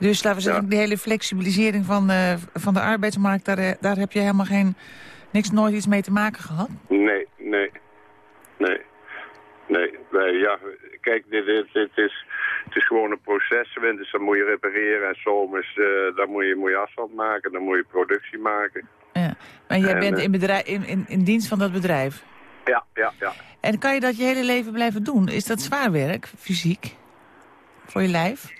Dus laten we zeggen, die hele flexibilisering van, uh, van de arbeidsmarkt... Daar, daar heb je helemaal geen, niks, nooit iets mee te maken gehad? Nee, nee, nee. Nee, wij, ja, kijk, dit, dit, dit is, het is gewoon een proces. Winters dan moet je repareren en zomers uh, dan moet je, moet je asfalt maken, dan moet je productie maken. Ja. Maar jij En, bent eh, in, bedrijf, in, in, in dienst van dat bedrijf. Ja, ja, ja. En kan je dat je hele leven blijven doen? Is dat zwaar werk, fysiek? Voor je lijf?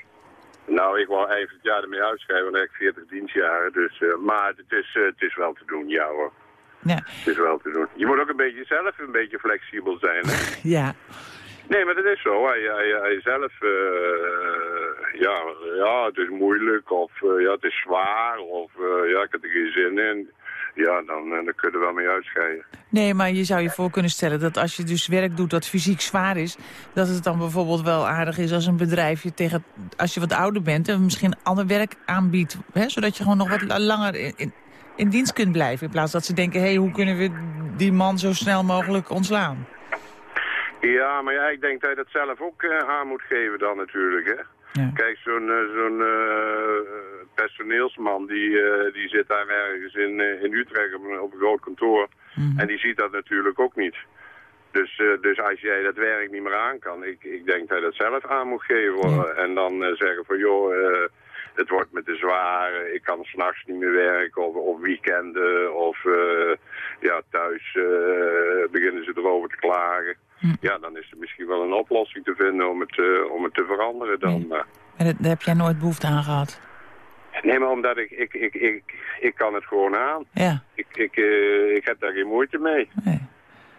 Nou, ik wou het jaar ermee uitschrijven, ik heb 40 dienstjaren. Dus, uh, maar het is, uh, het is wel te doen, ja hoor. Ja. Het is wel te doen. Je moet ook een beetje zelf een beetje flexibel zijn, hè? Ja. Nee, maar dat is zo. Hij, hij, hij zelf, uh, ja, ja, het is moeilijk of ja, het is zwaar of ja, ik heb er geen zin in. Ja, dan, dan kun je er wel mee uitscheiden. Nee, maar je zou je voor kunnen stellen dat als je dus werk doet dat fysiek zwaar is... dat het dan bijvoorbeeld wel aardig is als een bedrijf je tegen... als je wat ouder bent en misschien ander werk aanbiedt... Hè, zodat je gewoon nog wat langer in, in, in dienst kunt blijven. In plaats dat ze denken, hé, hey, hoe kunnen we die man zo snel mogelijk ontslaan? Ja, maar ja, ik denk dat je dat zelf ook uh, aan moet geven dan natuurlijk, hè. Ja. Kijk, zo'n uh, zo'n uh, personeelsman, die, die zit daar ergens in, in Utrecht op een, op een groot kantoor. Mm -hmm. En die ziet dat natuurlijk ook niet. Dus, dus als jij dat werk niet meer aan kan, ik, ik denk dat je dat zelf aan moet geven. Ja. En dan zeggen van, joh, het wordt me te zwaar, ik kan s'nachts niet meer werken, of, of weekenden, of ja, thuis beginnen ze erover te klagen. Hm. Ja, dan is er misschien wel een oplossing te vinden om het, uh, om het te veranderen dan. Nee. Maar daar heb jij nooit behoefte aan gehad? Nee, maar omdat ik, ik, ik, ik, ik kan het gewoon aan. Ja. Ik, ik, uh, ik heb daar geen moeite mee. Nee.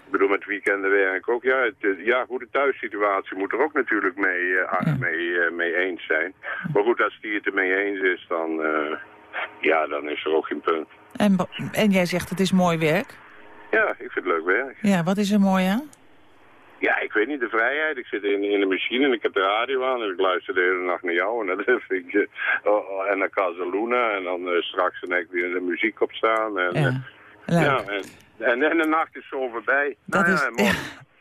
Ik bedoel, met weekenden werk ook. Ja, het, ja goed, de thuissituatie moet er ook natuurlijk mee, uh, Ja. mee, mee eens zijn. Maar goed, als die het er mee eens is, dan, ja, dan is er ook geen punt. En, en jij zegt het is mooi werk? Ja, ik vind het leuk werk. Ja, wat is er mooi aan? Ja, ik weet niet, de vrijheid. Ik zit in, in de machine en ik heb de radio aan en ik luister de hele nacht naar jou. En, dat vind ik, uh, oh, en naar Casaluna en dan uh, straks dan heb ik weer de muziek op staan. En, ja, uh, ja en, en, en, de nacht is zo voorbij. Dat nou, is, ja,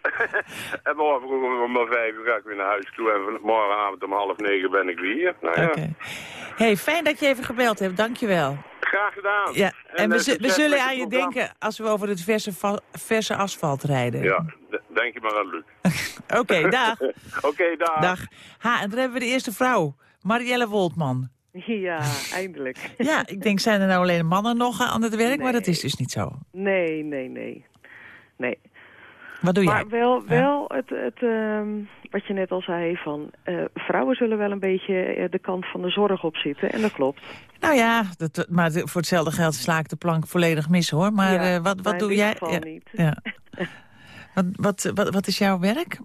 en morgen, en morgen vroeg om vijf uur ga ik weer naar huis toe en morgenavond om half negen ben ik weer hier. Nou, ja. okay. hey, fijn dat je even gebeld hebt, dankjewel. Graag gedaan. Ja, en, en we, we zullen aan je denken als we over het verse, verse asfalt rijden. Ja, denk je maar aan Luc. Oké, okay, dag. Oké, okay, dag. Dag. Ha, en dan hebben we de eerste vrouw, Marielle Woltman. Ja, eindelijk. ja, ik denk, zijn er nou alleen mannen nog aan het werk? Nee. Maar dat is dus niet zo. Nee, nee, nee. Nee. Wat doe maar jij? Maar wel, wel het, het uh, wat je net al zei, van uh, vrouwen zullen wel een beetje uh, de kant van de zorg op zitten. En dat klopt. Nou ja, dat, maar voor hetzelfde geld sla ik de plank volledig mis hoor. Maar ja, uh, wat, wat doe jij? Ja, niet. Ja. wat, wat, wat, wat is jouw werk?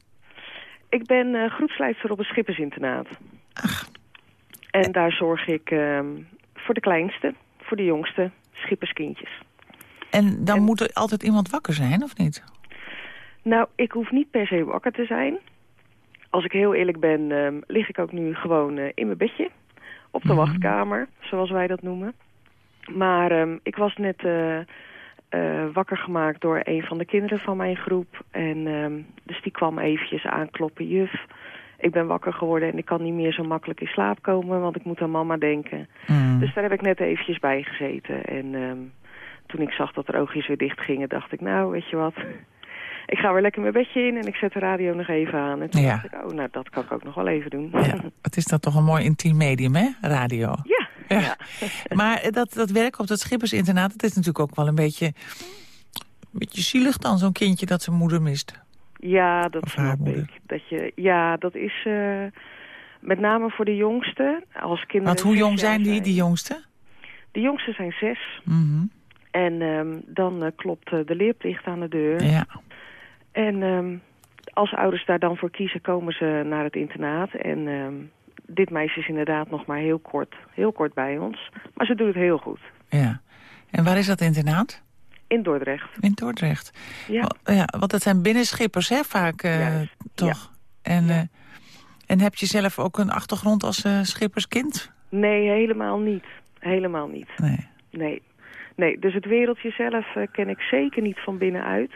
Ik ben groepsleidster op een schippersinternaat. Ach. En daar zorg ik uh, voor de kleinste, voor de jongste schipperskindjes. En dan en... moet er altijd iemand wakker zijn, of niet? Nou, ik hoef niet per se wakker te zijn. Als ik heel eerlijk ben, uh, lig ik ook nu gewoon uh, in mijn bedje. Op de mm -hmm. wachtkamer, zoals wij dat noemen. Maar um, ik was net uh, wakker gemaakt door een van de kinderen van mijn groep. En um, dus die kwam eventjes aankloppen. Juf, ik ben wakker geworden en ik kan niet meer zo makkelijk in slaap komen. Want ik moet aan mama denken. Mm. Dus daar heb ik net eventjes bij gezeten. En um, toen ik zag dat de oogjes weer dicht gingen, dacht ik, nou, weet je wat ik ga weer lekker mijn bedje in en ik zet de radio nog even aan. En toen ja. dacht ik, oh, nou, dat kan ik ook nog wel even doen. Ja. Het is dan toch een mooi intiem medium, hè, radio? Ja. ja. ja. maar dat, dat werk op dat schippersinternaat, dat is natuurlijk ook wel een beetje, een beetje zielig dan, zo'n kindje dat zijn moeder mist. Ja, dat snap ik. Dat je, ja, dat is uh, met name voor de jongsten. Als kinderen Want hoe jong zijn die, die jongsten? De jongsten zijn zes. Mm -hmm. En ehm, dan eh, klopt eh, de leerplicht aan de deur. Ja. En ehm, als ouders daar dan voor kiezen, komen ze naar het internaat. En ehm, dit meisje is inderdaad nog maar heel kort, heel kort bij ons. Maar ze doet het heel goed. ja. En waar is dat internaat? In Dordrecht. In Dordrecht. Ja. Ja want dat zijn binnenschippers, hè, vaak, eh, toch? En, eh, en heb je zelf ook een achtergrond als eh, schipperskind? Nee, helemaal niet. Helemaal niet. Nee. Nee. Nee, dus het wereldje zelf ken ik zeker niet van binnenuit.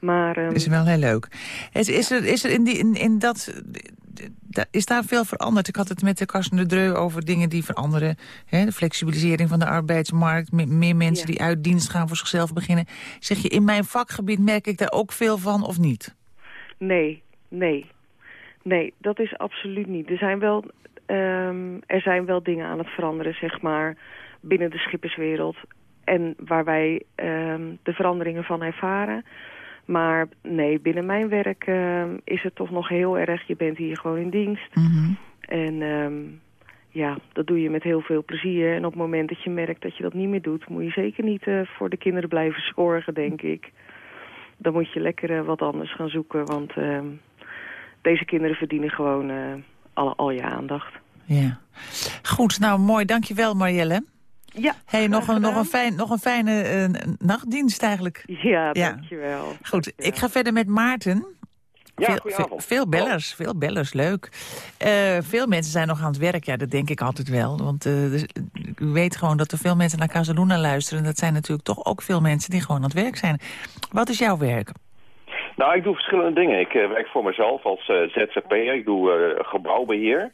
Maar ehm, is wel heel leuk. Is, is, er, is er in, die, in, in dat... da- Is daar veel veranderd? Ik had het met de Karsten de Dreu over dingen die veranderen. Hè? De flexibilisering van de arbeidsmarkt. me- Meer mensen Ja. die uit dienst gaan voor zichzelf beginnen. Zeg je, in mijn vakgebied merk ik daar ook veel van of niet? Nee, nee. Nee, dat is absoluut niet. Er zijn wel, ehm, er zijn wel dingen aan het veranderen, zeg maar, binnen de schipperswereld. En waar wij ehm, de veranderingen van ervaren. Maar nee, binnen mijn werk ehm, is het toch nog heel erg... je bent hier gewoon in dienst. Mhm. En ehm, ja, dat doe je met heel veel plezier. En op het moment dat je merkt dat je dat niet meer doet... moet je zeker niet eh, voor de kinderen blijven zorgen, denk ik. Dan moet je lekker eh, wat anders gaan zoeken. Want ehm, deze kinderen verdienen gewoon eh, al, al je aandacht. Ja. Goed, nou mooi. Dankjewel Marielle. Ja, Hey, nog, een, nog, een fijn, nog een fijne eh, nachtdienst eigenlijk. Ja, Ja. dankjewel. Goed, ik ga verder met Maarten. Ja, veel, goedenavond. veel, veel bellers, veel bellers, leuk. Eh, veel mensen zijn nog aan het werk, ja, dat denk ik altijd wel. Want eh, dus, ik weet gewoon dat er veel mensen naar Casaluna luisteren. Dat zijn natuurlijk toch ook veel mensen die gewoon aan het werk zijn. Wat is jouw werk? Nou, ik doe verschillende dingen. Ik eh, werk voor mezelf als eh, ZZP'er. Ik doe eh, gebouwbeheer.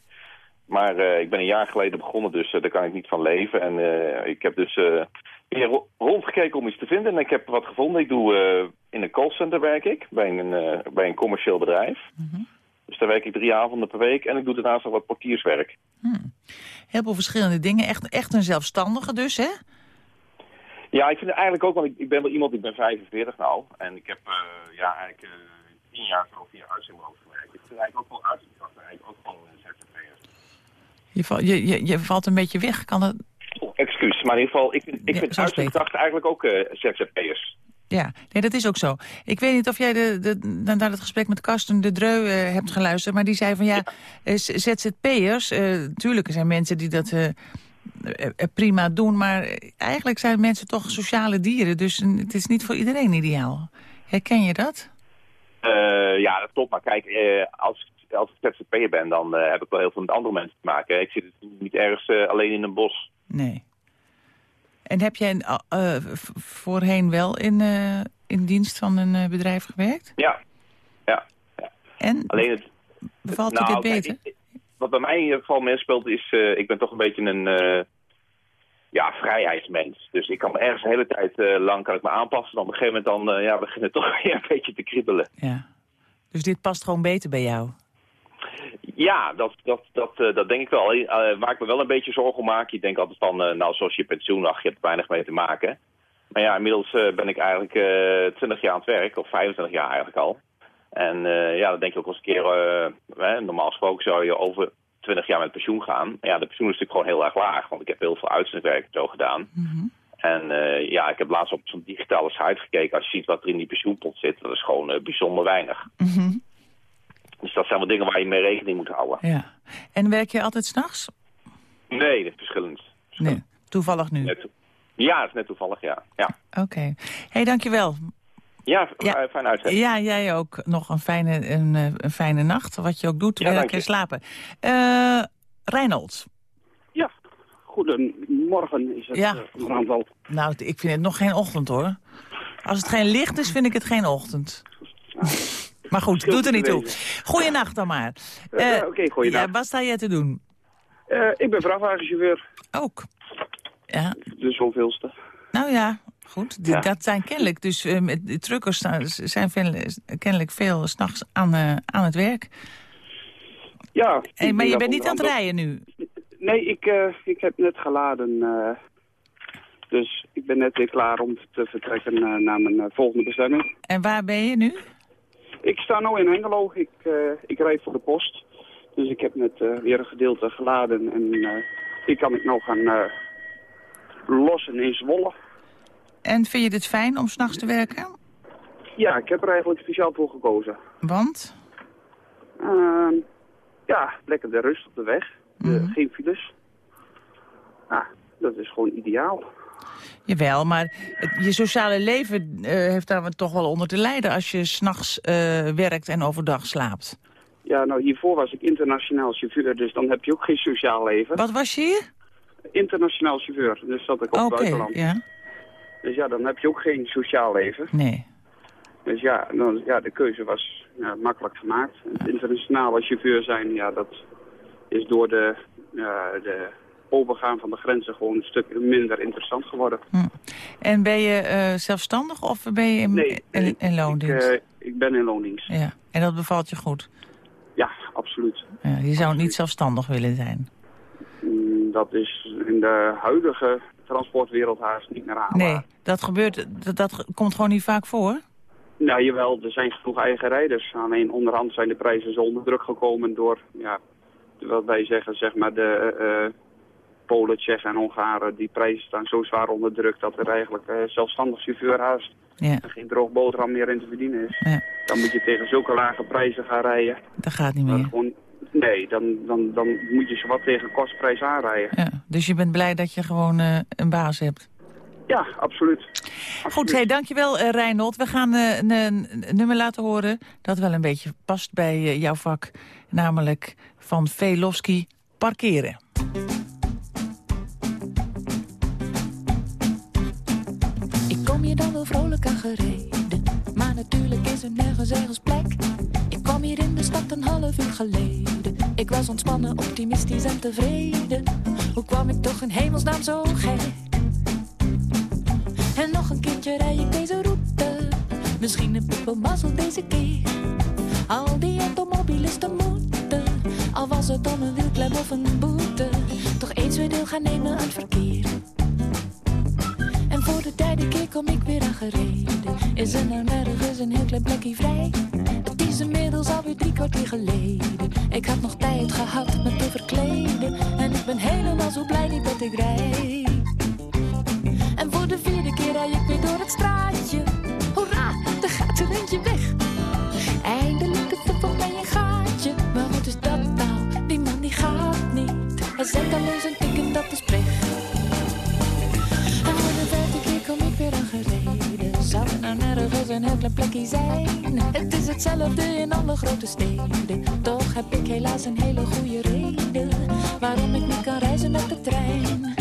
Maar eh, ik ben een jaar geleden begonnen, dus eh, daar kan ik niet van leven. En eh, ik heb dus weer ro- rondgekeken om iets te vinden. En ik heb wat gevonden. Ik doe in een callcenter werk ik, bij een, bij een commercieel bedrijf. Dus daar werk ik drie avonden per week. En ik doe daarnaast nog wat portierswerk. Heel veel verschillende dingen. Echt, echt een zelfstandige dus, hè? Ja, ik vind het eigenlijk ook, want ik, ik ben wel iemand, ik ben 45 nou. En ik heb ja, eigenlijk tien jaar zo via uitzendbureau gewerkt. Ik vind eigenlijk ook wel uitzendkracht eigenlijk ook gewoon een ZZP'er. Je, je, je, je valt een beetje weg. Kan het... Oh, excuus, maar in ieder geval, ik vind, ik Ja, vind uitzendkracht eigenlijk ook eh ZZP'ers. Ja, nee, dat is ook zo. Ik weet niet of jij de, de, naar het gesprek met Karsten de Dreu eh, hebt geluisterd... maar die zei van ja, eh, ZZP'ers... eh tuurlijk er zijn mensen die dat prima doen... maar eigenlijk zijn mensen toch sociale dieren... dus het is niet voor iedereen ideaal. Herken je dat? Ja, dat klopt. Maar kijk, als, als ik ZZP'er ben, dan eh, heb ik wel heel veel met andere mensen te maken. Ik zit niet ergens eh, alleen in een bos. Nee. En heb jij eh, voorheen wel in, in dienst van een bedrijf gewerkt? Ja, ja. En Alleen het... bevalt je nou, dit beter? wat bij mij in ieder geval meespeelt is, ik ben toch een beetje een ja, vrijheidsmens. Dus ik kan me ergens de hele tijd lang kan ik me aanpassen. Dan op een gegeven moment dan, eh, ja, begint het toch weer een beetje te kriebelen. Ja. Dus dit past gewoon beter bij jou? Ja, dat, dat, dat, eh, dat denk ik wel. Eh, waar ik me wel een beetje zorgen om maak, je denkt altijd van, eh, nou zoals je pensioen, ach, je hebt er weinig mee te maken. Maar ja, inmiddels ben ik eigenlijk eh 20 jaar aan het werk, of 25 jaar eigenlijk al. En ja, dan denk je ook wel eens een keer, hè, normaal gesproken zou je over 20 jaar met pensioen gaan. Ja, de pensioen is natuurlijk gewoon heel erg laag, want ik heb heel veel uitzendwerk en zo gedaan. En eh, ja, ik heb laatst op zo'n digitale site gekeken. Als je ziet wat er in die pensioenpot zit, dat is gewoon bijzonder weinig. Mhm. Dus dat zijn wel dingen waar je mee rekening moet houden. Ja. En werk je altijd s'nachts? Nee, dat is verschillend. Nee, toevallig nu. Net, ja, dat is net toevallig, ja. Ja, Oké. Hé, hey, dankjewel. ja, Ja. ja. fijn uitzending. Ja, jij ook. Nog een fijne, een, eh, een fijne nacht. Wat je ook doet, Ja, werken en je. slapen. Eh Reinhold. Ja, goedemorgen is het Ja. eh, een aantal. Nou, ik vind het nog geen ochtend, hoor. Als het geen licht is, vind ik het geen ochtend. Maar goed, doet er niet toe. Goeienacht dan maar. Eh, Eh, Oké, goeiedag. Ja, wat sta jij te doen? Eh, ik ben vrachtwagenchauffeur, Ook. Ja, de zoveelste. nou ja, goed. Ja. Dat zijn kennelijk. Dus met de truckers zijn veel, kennelijk veel s'nachts aan, aan het werk. Ja. Hey, maar je ben bent niet aan het rijden nu? Nee, ik, ik heb net geladen. dus ik ben net weer klaar om te vertrekken naar mijn volgende bestemming. En waar ben je nu? Ik sta nu in Hengelo. Ik, eh, ik rijd voor de post. Dus ik heb net eh, weer een gedeelte geladen. En eh, die kan ik nou gaan lossen in Zwolle. En vind je dit fijn om s'nachts te werken? Ja, ik heb er eigenlijk speciaal voor gekozen. Want? Ehm, ja, lekker de rust op de weg. De, Geen files. Ja, dat is gewoon ideaal. Jawel, maar het- je sociale leven eh, heeft daar toch wel onder te lijden... als je s'nachts eh werkt en overdag slaapt. Ja, nou hiervoor was ik internationaal chauffeur, dus dan heb je ook geen sociaal leven. Wat was je hier? Internationaal chauffeur, dus zat ik op buitenland. ja. Dus ja, dan heb je ook geen sociaal leven. Nee. Dus ja, dan, ja de keuze was ja, makkelijk gemaakt. Het internationale chauffeur zijn, ja, dat is door de, ja, de overgaan van de grenzen gewoon een stuk minder interessant geworden. En ben je eh, zelfstandig of ben je in, Nee, in, in loondienst? Ik, eh, ik ben in loondienst. Ja, en dat bevalt je goed? Ja, absoluut. Ja, je zou niet zelfstandig willen zijn. Mm, Dat is in de huidige transportwereld haast niet meer haalbaar. Nee, dat gebeurt, dat, dat komt gewoon niet vaak voor. Nou, jawel, er zijn genoeg eigen rijders. Alleen onderhand zijn de prijzen zo onder druk gekomen door, ja, wat wij zeggen, zeg maar de eh, Polen, Tsjechen en Hongaren. Die prijzen staan zo zwaar onder druk dat er eigenlijk eh, zelfstandig chauffeur haast Ja. en geen droog boterham meer in te verdienen is. Ja. Dan moet je tegen zulke lage prijzen gaan rijden. Dat gaat niet meer. gewoon, nee, dan, dan, dan moet je ze wat tegen kostprijs aanrijden. Ja, dus je bent blij dat je gewoon eh, een baas hebt. Ja, absoluut. Goed, hey, dankjewel uh, Reinhold. We gaan uh, een, een, nummer laten horen dat wel een beetje past bij uh, jouw vak. Namelijk van Velofsky, Parkeren. Maar natuurlijk is er nergens ergens plek. Ik kwam hier in de stad een half uur geleden. Ik was ontspannen, optimistisch en tevreden. Hoe kwam ik toch in hemelsnaam zo gek? En nog een keertje rij ik deze route. Misschien heb ik deze keer. Al die automobilisten moeten, al was het dan een wielklem of een boete, toch eens weer deel gaan nemen aan het verkeer. Voor de derde keer kom ik weer aangereden. Is er nou nergens een heel klein plekje vrij? Het is inmiddels alweer drie kwartier geleden. Ik had nog tijd gehad me te verkleden. En ik ben helemaal zo blij niet dat ik rijd. En voor de vierde keer rij ik weer door het straatje. Hoera, er gaat er eentje weg. Eindelijk is er voor mij een gaatje. Maar wat is dat nou? Die man die gaat niet. Hij zet alleen zijn een heel klein plekje zijn? Het is hetzelfde in alle grote steden. Toch heb ik helaas een hele goede reden. Waarom ik niet kan reizen met de trein.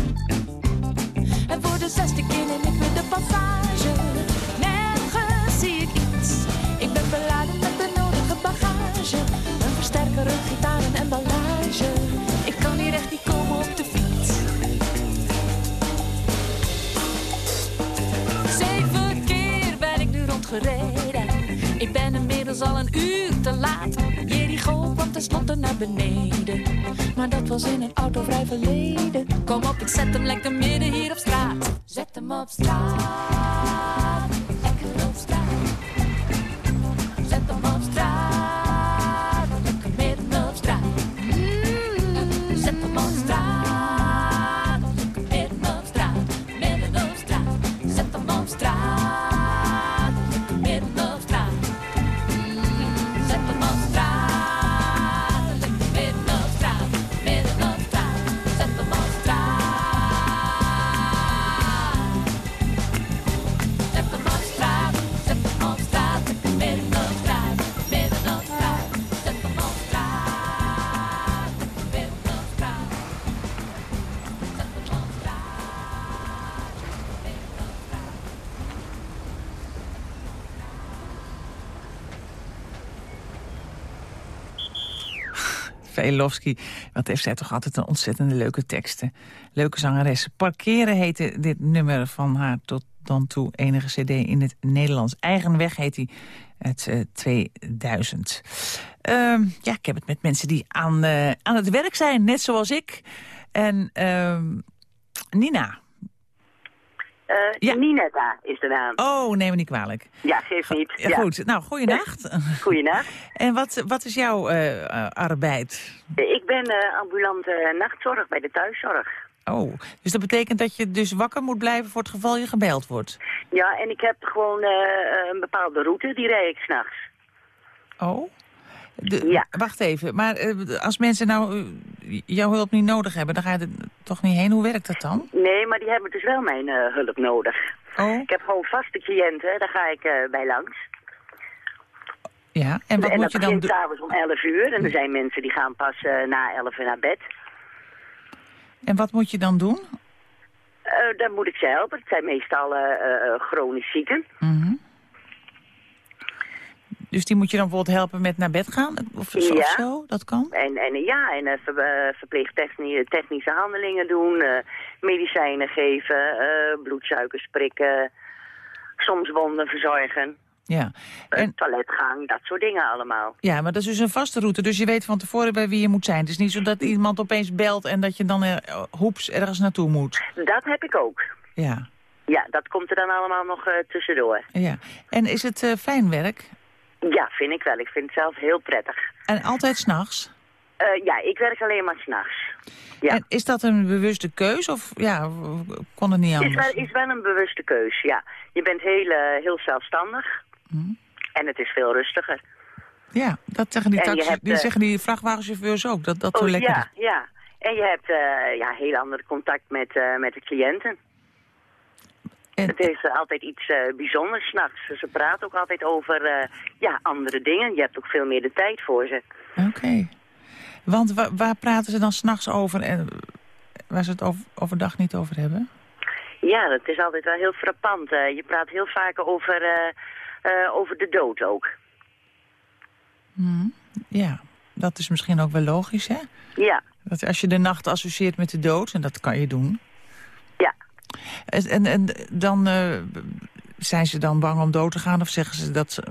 En voor de zesde keer neem ik weer de passage. Nergens zie ik iets. Ik ben beladen met de nodige bagage. Een versterker, een gitaar, een inmiddels al een uur te laat. Jericho kwam tenslotte naar beneden. Maar dat was in een autovrij verleden. Kom op, ik zet hem lekker midden hier op straat. Zet hem op straat. Wat heeft zij toch altijd een ontzettende leuke teksten. Leuke zangeres. Parkeren heette dit nummer van haar tot dan toe enige cd in het Nederlands. Eigenweg heet hij het uh, 2000. Uh, ja, ik heb het met mensen die aan, uh, aan het werk zijn, net zoals ik. En uh, Nina. Uh, ja. Ninetta is de naam. Oh, neem me niet kwalijk. Ja, geeft niet. Ja. Goed, nou, goeienacht. Goeienacht. en wat, wat is jouw uh, arbeid? Ik ben uh, ambulante nachtzorg bij de thuiszorg. Oh, dus dat betekent dat je dus wakker moet blijven voor het geval je gebeld wordt? Ja, en ik heb gewoon eh, een bepaalde route, die rijd ik s'nachts. Oh? Ja. Wacht even, maar eh, als mensen nou uh, jouw hulp niet nodig hebben, dan ga je er toch niet heen. Hoe werkt dat dan? Nee, maar die hebben dus wel mijn uh, hulp nodig. Oh. Ik heb gewoon vaste cliënten, daar ga ik bij langs. Ja, en wat en moet je dan doen? En s'avonds om 11 uur en er zijn mensen die gaan pas na 11 uur naar bed. En wat moet je dan doen? dan moet ik ze helpen. Het zijn meestal chronisch zieken. Mm dus die moet je dan bijvoorbeeld helpen met naar bed gaan? Of, zo, ja. of zo? Dat kan? En, en ja, en uh, ver, verpleegtechnische handelingen doen, uh, medicijnen geven, bloedsuikers prikken, soms wonden verzorgen. Ja. En... toiletgang, dat soort dingen allemaal. Ja, maar dat is dus een vaste route. Dus je weet van tevoren bij wie je moet zijn. Het is niet zo dat iemand opeens belt en dat je dan er, hoeps ergens naartoe moet. Dat heb ik ook. Ja. Ja, dat komt er dan allemaal nog tussendoor. Ja. En is het fijn werk? Ja, vind ik wel. Ik vind het zelf heel prettig. En altijd s'nachts? Uh, ja, ik werk alleen maar s'nachts. Ja. En is dat een bewuste keus of ja, kon het niet anders? Is wel, is wel een bewuste keus, ja. Je bent heel, uh, heel zelfstandig hmm. en het is veel rustiger. Ja, dat zeggen die, taxi, hebt, die, uh, zeggen die vrachtwagenchauffeurs ook, dat dat oh, zo lekker ja, is. Ja, en je hebt ja, heel ander contact met, met de cliënten. En, het is altijd iets uh, bijzonders s'nachts. Ze praten ook altijd over uh, ja, andere dingen. Je hebt ook veel meer de tijd voor ze. Oké. Okay. Want wa waar praten ze dan s'nachts over en waar ze het over, overdag niet over hebben? Ja, dat is altijd wel heel frappant. je praat heel vaak over, over de dood ook. Hmm. Ja, dat is misschien ook wel logisch, hè? Ja. Dat als je de nacht associeert met de dood, en dat kan je doen... En, en dan uh, zijn ze dan bang om dood te gaan? Of zeggen ze dat ze,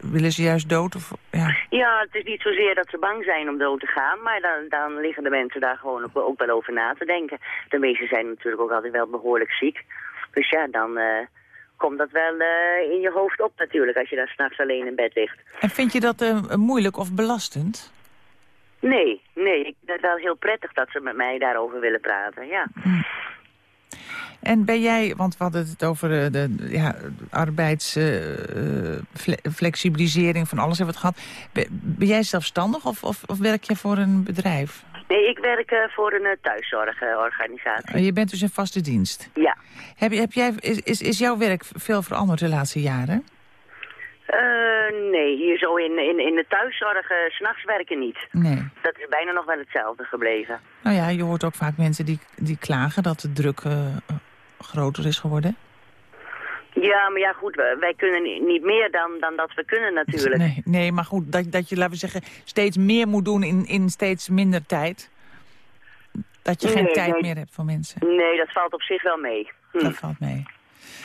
willen ze juist dood? Of, ja. ja, het is niet zozeer dat ze bang zijn om dood te gaan. Maar dan, dan liggen de mensen daar gewoon ook, ook, wel over na te denken. De meesten zijn natuurlijk ook altijd wel behoorlijk ziek. Dus ja, dan uh, komt dat wel uh, in je hoofd op natuurlijk. Als je daar s'nachts alleen in bed ligt. En vind je dat moeilijk of belastend? Nee, nee. Ik vind het wel heel prettig dat ze met mij daarover willen praten, ja. Hm. En ben jij, want we hadden het over de ja, arbeidsflexibilisering uh, van alles hebben we het gehad. Ben, ben jij zelfstandig of, of, of, werk je voor een bedrijf? Nee, ik werk uh, voor een thuiszorgorganisatie. je bent dus in vaste dienst? Ja. Heb, heb jij, is, is, is jouw werk veel veranderd de laatste jaren? Uh, nee, hier zo in, in, in de thuiszorg uh, s'nachts werken niet. Nee. Dat is bijna nog wel hetzelfde gebleven. Nou ja, je hoort ook vaak mensen die, die klagen dat de druk uh, groter is geworden. Ja, maar ja goed, wij kunnen niet meer dan, dan dat we kunnen natuurlijk. Nee, nee maar goed, dat, dat je, laten we zeggen, steeds meer moet doen in, in steeds minder tijd. Dat je nee, geen tijd nee. meer hebt voor mensen. Nee, dat valt op zich wel mee. Hm. Dat valt mee.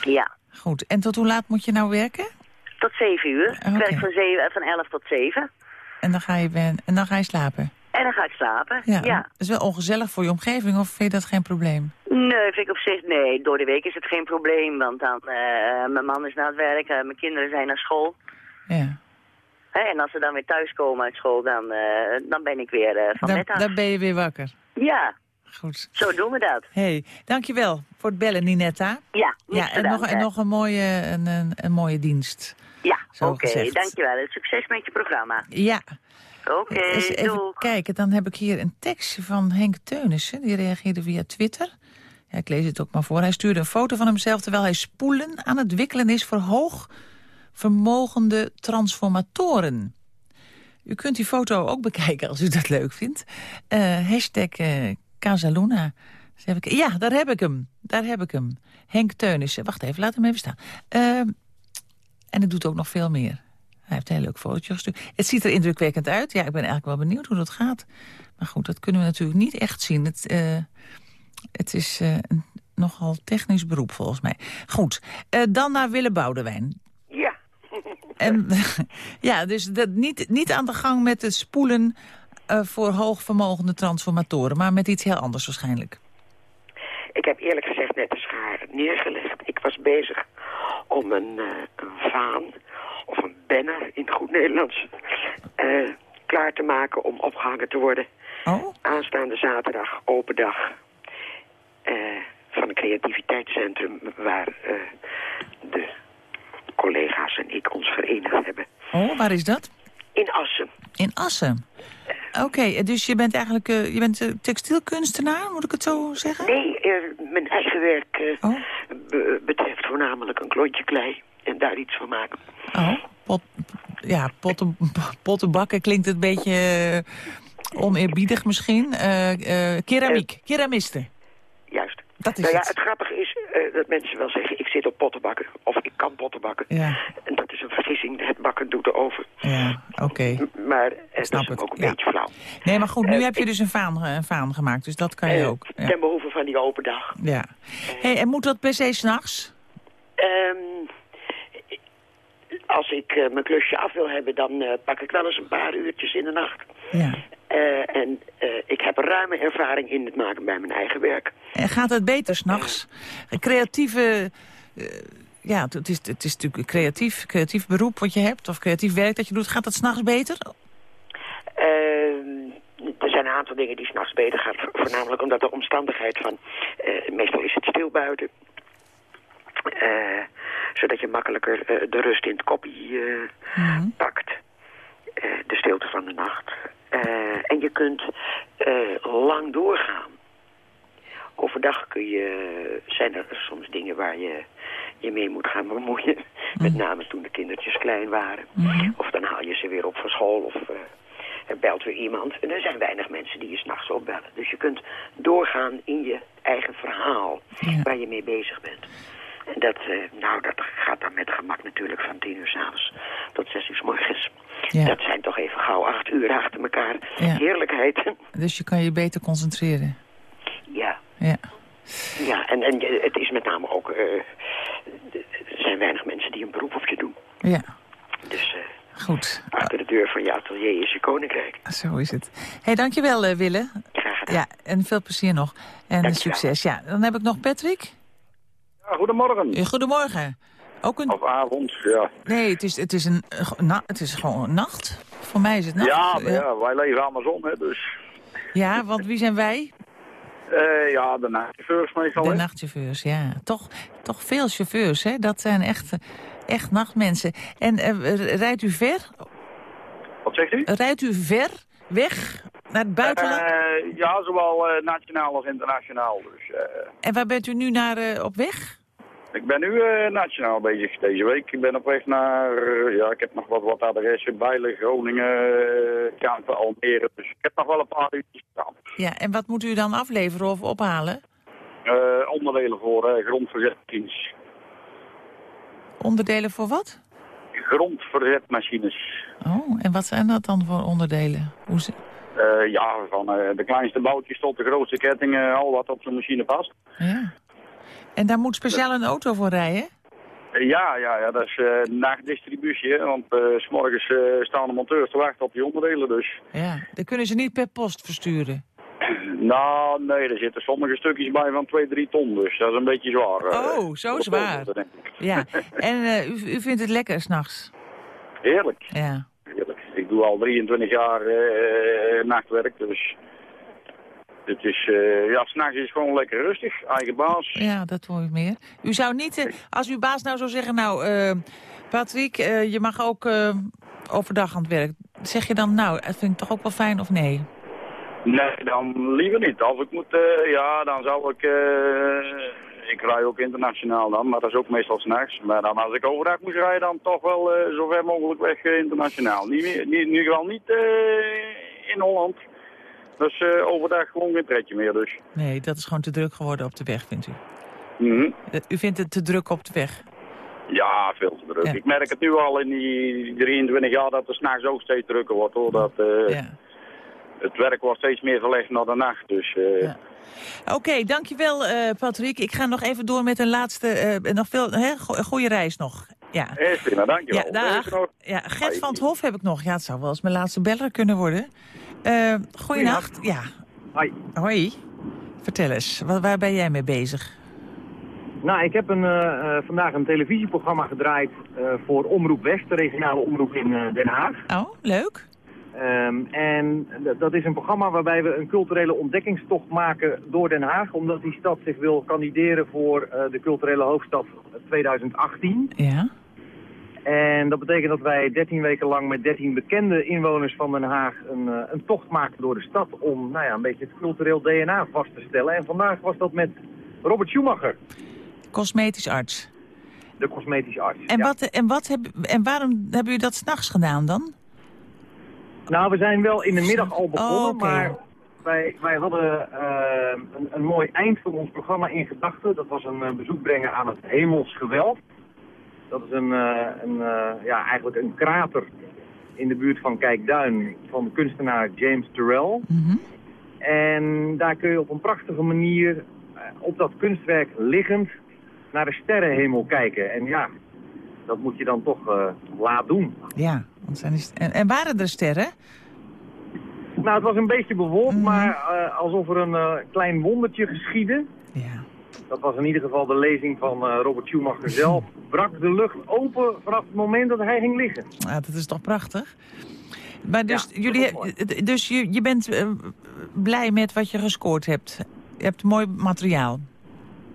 Ja. Goed, en tot hoe laat moet je nou werken? Tot 7 uur. Okay. Ik werk van, 7, van 11 tot 7. En dan ga je, ben, en dan ga je slapen? En dan ga ik slapen, ja. ja. Dat is wel ongezellig voor je omgeving, of vind je dat geen probleem? Nee, vind ik op zich, nee. Door de week is het geen probleem, want dan, uh, mijn man is naar het werk, uh, mijn kinderen zijn naar school. Ja. Hè, en als ze dan weer thuiskomen uit school, dan, uh, dan ben ik weer van dan, af. Dan ben je weer wakker? Ja. Goed. Zo doen we dat. hey, dankjewel voor het bellen, Ninetta. Ja, ja en, nog, en nog een mooie, een, een, een mooie dienst. Ja, oké, okay, dankjewel. Succes met je programma. Ja. Oké, okay, even doeg. kijken, dan heb ik hier een tekstje van Henk Teunissen. Die reageerde via Twitter. Ja, ik lees het ook maar voor. Hij stuurde een foto van hemzelf terwijl hij spoelen aan het wikkelen is voor hoog vermogende transformatoren. U kunt die foto ook bekijken als u dat leuk vindt. Uh, hashtag uh, Casaluna. Ja, daar heb ik hem. Daar heb ik hem. Henk Teunissen. Wacht even, laat hem even staan. Uh, en het doet ook nog veel meer. Hij heeft een heel leuk fotootje gestuurd. Het ziet er indrukwekkend uit. Ja, ik ben eigenlijk wel benieuwd hoe dat gaat. Maar goed, dat kunnen we natuurlijk niet echt zien. Het, uh, het is uh, een nogal technisch beroep volgens mij. Goed, uh, dan naar Willem Boudewijn. Ja. en, ja, dus dat, niet, niet aan de gang met het spoelen voor hoogvermogende transformatoren... maar met iets heel anders waarschijnlijk. Ik heb eerlijk gezegd net de schaar neergelegd. Ik was bezig om een, uh, een vaan of een banner in goed Nederlands uh, klaar te maken om opgehangen te worden. Oh? Aanstaande zaterdag, open dag. creativiteitscentrum waar eh, de collega's en ik ons verenigd hebben. Oh, waar is dat? In Assen. In Assen. Oké, dus je bent eigenlijk uh, je bent, uh, textielkunstenaar, moet ik het zo zeggen? Nee, uh, mijn eigen werk oh. be betreft voornamelijk een klontje klei en daar iets van maken. Oh, pot, ja, potten, potten bakken klinkt een beetje oneerbiedig misschien. keramiek, keramisten. Juist. Dat is nou ja, het. het grappige is uh, dat mensen wel zeggen, ik zit op pottenbakken. Of ik kan potten bakken. Ja. En dat is een vergissing, het bakken doet er over. Ja, oké. Okay. Maar uh, dat is het. ook een ja. beetje flauw. Nee, maar goed, nu uh, heb je dus een vaan, een vaan gemaakt, dus dat kan je ook. Ja. Ten behoeve van die open dag. Ja. hey, en moet dat per se s'nachts? Um, als ik mijn klusje af wil hebben, dan pak ik wel eens een paar uurtjes in de nacht. Ja. Uh, en ik heb ruime ervaring in het maken bij mijn eigen werk. En gaat het beter s'nachts? Creatieve... Ja, het is, het is natuurlijk een creatief, creatief beroep wat je hebt... of creatief werk dat je doet. Gaat het s'nachts beter? er zijn een aantal dingen die s'nachts beter gaan. Voornamelijk omdat de omstandigheid van... meestal is het stil buiten. Zodat je makkelijker de rust in het koppie mm -hmm. pakt. de stilte van de nacht. En je kunt lang doorgaan. Overdag kun je, zijn er soms dingen waar je je mee moet gaan bemoeien. Mm. Met name toen de kindertjes klein waren. Mm. Of dan haal je ze weer op van school of er belt weer iemand. En er zijn weinig mensen die je s'nachts opbellen. Dus je kunt doorgaan in je eigen verhaal ja. waar je mee bezig bent. En dat, nou, dat gaat dan met gemak natuurlijk van tien uur s'avonds tot zes uur s morgens. Ja. Dat zijn toch even gauw acht uur achter elkaar. Ja. Heerlijkheid. Dus je kan je beter concentreren. Ja. Ja. Ja, en, en het is met name ook... Uh, er zijn weinig mensen die een beroep op je doen. Ja. Dus uh, Goed. achter de deur van je atelier is je koninkrijk. Zo is het. Hé, hey, dankjewel uh, Wille. Graag gedaan. Ja, en veel plezier nog. En dankjewel. succes. Ja, dan heb ik nog Patrick. Ja, goedemorgen. Goedemorgen. Ook een... Of avond, ja. Nee, het is, het is, een, na, het is gewoon een nacht. Voor mij is het nacht. Ja, maar ja, wij leven Amazon, hè, dus... Ja, want wie zijn wij? Uh, ja, de nachtchauffeurs meestal. De nachtchauffeurs, ja. Toch, toch veel chauffeurs, hè? Dat zijn echt, echt nachtmensen. En uh, rijdt u ver? Wat zegt u? Rijdt u ver weg naar het buitenland? Uh, ja, zowel nationaal als internationaal. Dus, en waar bent u nu naar op weg? Ik ben nu uh, nationaal bezig deze week. Ik ben op weg naar, uh, ja, ik heb nog wat, wat adressen, Bijlen, Groningen, uh, Kampen, Almere. Dus ik heb nog wel een paar uurtjes staan. Ja, en wat moet u dan afleveren of ophalen? onderdelen voor grondverzetmachines. Onderdelen voor wat? Grondverzetmachines. Oh, en wat zijn dat dan voor onderdelen? Hoe ze... ja, van de kleinste boutjes tot de grootste kettingen, al wat op zo'n machine past. Ja. En daar moet speciaal een auto voor rijden? Ja, ja, ja dat is uh, nachtdistributie. Hè? Want uh, s morgens uh, staan de monteurs te wachten op die onderdelen. Dus. Ja, dan kunnen ze niet per post versturen? Nou, nee, er zitten sommige stukjes bij van 2, 3 ton. Dus dat is een beetje zwaar. Oh, zo zwaar. Denk ik. Ja, en u, u vindt het lekker s'nachts? Heerlijk. Ja. Heerlijk. Ik doe al 23 jaar nachtwerk, dus... Het is, uh, ja, s'nachts is gewoon lekker rustig, eigen baas. Ja, dat hoor ik meer. U zou niet, uh, als uw baas nou zou zeggen, nou, uh, Patrick, je mag ook overdag aan het werk. Zeg je dan, nou, dat vind ik toch ook wel fijn of nee? Nee, dan liever niet. Als ik moet, ja, dan zou ik, ik rij ook internationaal dan, maar dat is ook meestal s'nachts. Maar dan als ik overdag moest rijden, dan toch wel zo ver mogelijk weg internationaal. Niet, meer, niet, in ieder geval niet in Holland. Dus uh, overdag gewoon geen pretje meer dus. Nee, dat is gewoon te druk geworden op de weg, vindt u? Mm -hmm. U vindt het te druk op de weg? Ja, veel te druk. Ja. Ik merk het nu al in die 23 jaar dat het s'nachts ook steeds drukker wordt. Hoor. Dat, uh, ja. Het werk wordt steeds meer verlegd naar de nacht. Dus, uh... ja. Oké, okay, dankjewel Patrick. Ik ga nog even door met een laatste, nog veel, hè, goede reis nog. Ja. Eerst prima, dankjewel. Ja, dag. Ja, Gert van het Hof heb ik nog. Ja, het zou wel eens mijn laatste beller kunnen worden. Uh, goeienacht. Ja. Hoi. Hoi. Vertel eens, waar, waar ben jij mee bezig? Nou, ik heb een, uh, vandaag een televisieprogramma gedraaid uh, voor Omroep West, de regionale omroep in Den Haag. Oh, leuk. Ehm, en dat is een programma waarbij we een culturele ontdekkingstocht maken door Den Haag. Omdat die stad zich wil kandideren voor eh, de culturele hoofdstad 2018. Ja. En dat betekent dat wij 13 weken lang met 13 bekende inwoners van Den Haag een, eh, een tocht maken door de stad om nou ja, een beetje het cultureel DNA vast te stellen. En vandaag was dat met Robert Schumacher, Cosmetisch arts. de cosmetisch arts. En, Ja. wat, en, wat heb, en waarom hebben jullie dat s'nachts gedaan dan? Nou, we zijn wel in de middag al begonnen, Oh, maar wij, wij hadden eh, een, een mooi eind van ons programma in gedachten. Dat was een eh, bezoek brengen aan het Hemels Geweld. Dat is een, eh, een, eh, ja, eigenlijk een krater in de buurt van Kijkduin van de kunstenaar James Turrell. En daar kun je op een prachtige manier eh, op dat kunstwerk liggend naar de sterrenhemel kijken. En ja, dat moet je dan toch laat doen. Ja, want zijn en, en waren er sterren? Nou, het was een beetje bewolkt, maar eh, alsof er een klein wondertje geschiedde. Ja. Dat was in ieder geval de lezing van eh, Robert Schumacher zelf. Brak de lucht open vanaf het moment dat hij ging liggen. Ja, dat is toch prachtig? Maar dus, jullie, dus je, je bent eh, blij met wat je gescoord hebt? Je hebt mooi materiaal.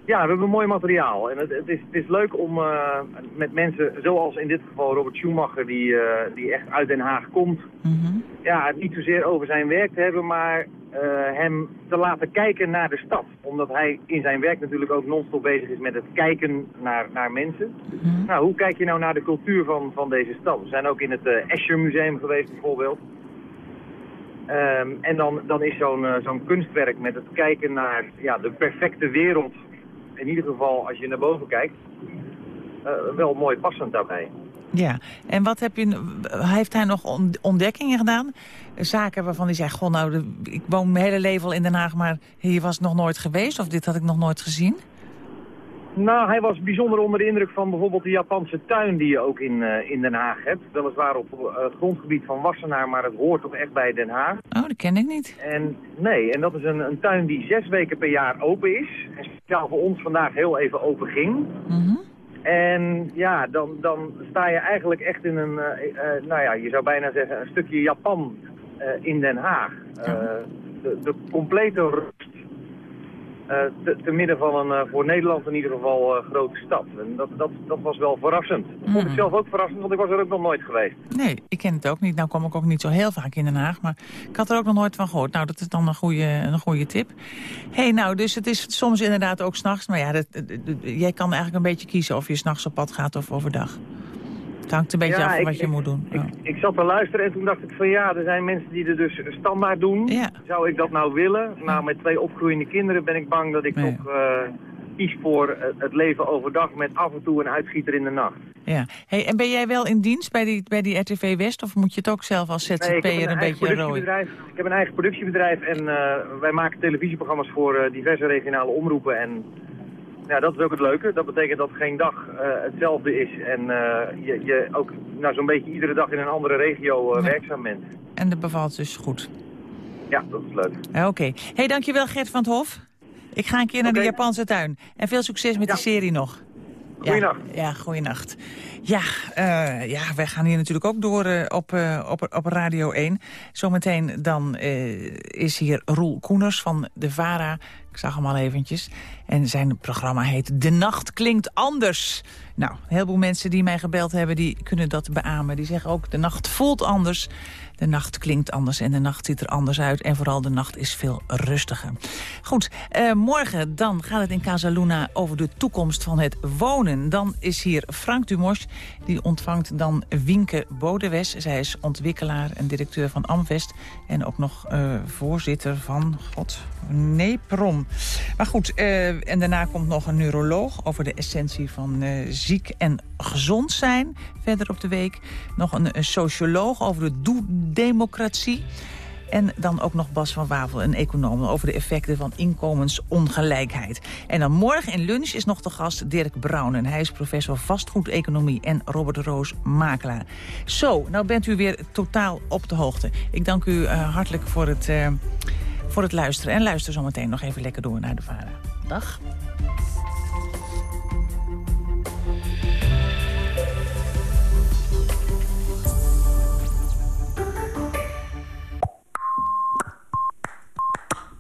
Ja, we hebben mooi materiaal. En het, het, is, het is leuk om eh, met mensen, zoals in dit geval Robert Schumacher, die, eh, die echt uit Den Haag komt, ja, het niet zozeer over zijn werk te hebben, maar eh, hem te laten kijken naar de stad. Omdat hij in zijn werk natuurlijk ook non-stop bezig is met het kijken naar, naar mensen. Nou, hoe kijk je nou naar de cultuur van, van deze stad? We zijn ook in het Escher Museum geweest bijvoorbeeld. Ehm, en dan, dan is zo'n zo'n kunstwerk met het kijken naar ja, de perfecte wereld, in ieder geval als je naar boven kijkt, eh, wel mooi passend daarbij. Ja, en wat heb je, heeft hij nog on- ontdekkingen gedaan? Zaken waarvan hij zegt, goh, nou, ik woon mijn hele leven al in Den Haag, maar hier was nog nooit geweest of dit had ik nog nooit gezien? Nou, hij was bijzonder onder de indruk van bijvoorbeeld de Japanse tuin die je ook in, eh, in Den Haag hebt. Weliswaar op eh, het grondgebied van Wassenaar, maar het hoort toch echt bij Den Haag. Oh, dat ken ik niet. En nee, en dat is een, een tuin die zes weken per jaar open is. En speciaal voor ons vandaag heel even open ging. En ja, dan, dan sta je eigenlijk echt in een, eh, nou ja, je zou bijna zeggen een stukje Japan in Den Haag. De, de complete rust te, te midden van een, eh, voor Nederland in ieder geval, eh, grote stad. En dat, dat, dat was wel verrassend. Dat vond ik zelf ook verrassend, want ik was er ook nog nooit geweest. Nee, ik ken het ook niet. Nou kwam ik ook niet zo heel vaak in Den Haag, maar ik had er ook nog nooit van gehoord. Nou, dat is dan een goede, een goede tip. Hé, hey, nou, dus het is soms inderdaad ook s'nachts. Maar ja, dat, dat- dat- jij kan eigenlijk een beetje kiezen of je s'nachts op pad gaat of overdag. Het hangt een beetje Ja, af van ik- wat je ik- moet doen. Ik zat te luisteren en toen dacht ik van ja, er zijn mensen die er dus standaard doen. Zou ik dat nou willen? Nou, met twee opgroeiende kinderen ben ik bang dat ik toch eh, kies voor het- leven overdag met af en toe een uitschieter in de nacht. Ja. Hey, en ben jij wel in dienst bij die, bij die RTV West of moet je het ook zelf als Nee, ZZP'er heb een, eigen beetje rooien? Ik heb een eigen productiebedrijf en eh, wij maken televisieprogramma's voor eh, diverse regionale omroepen. En ja, dat is ook het leuke. Dat betekent dat geen dag eh, hetzelfde is en eh, je, je ook nou, zo'n beetje iedere dag in een andere regio eh, werkzaam bent. En dat bevalt dus goed. Ja, dat is leuk. Oké. hey, dankjewel Gert van het Hof. Ik ga een keer naar de Japanse tuin. En veel succes met die serie nog. Goeienacht. Ja, ja goeienacht. Ja, eh, ja, wij gaan hier natuurlijk ook door eh, op, eh, op, op Radio 1. Zometeen dan is hier Roel Koeners van de VARA. Ik zag hem al eventjes. En zijn programma heet De Nacht Klinkt Anders. Nou, een heleboel mensen die mij gebeld hebben, die kunnen dat beamen. Die zeggen ook, de nacht voelt anders. De nacht klinkt anders en de nacht ziet er anders uit. En vooral de nacht is veel rustiger. Goed, eh, morgen dan gaat het in Casa Luna over de toekomst van het wonen. Dan is hier Frank Dumos. Die ontvangt dan Wienke Bodewes. Zij is ontwikkelaar en directeur van Amvest. En ook nog eh, voorzitter van, god, Neprom. Maar goed, eh, en daarna komt nog een neuroloog... over de essentie van eh, ziek en gezond zijn. Verder op de week nog een, socioloog over de doe-democratie. En dan ook nog Bas van Wavel, een econoom... over de effecten van inkomensongelijkheid. En dan morgen in lunch is nog de gast Dirk Brouwen. Hij is professor vastgoedeconomie en Robert Roos makelaar. Zo, nou bent u weer totaal op de hoogte. Ik dank u eh, hartelijk voor het, eh, voor het luisteren. En luister zometeen nog even lekker door naar de VARA. Dag.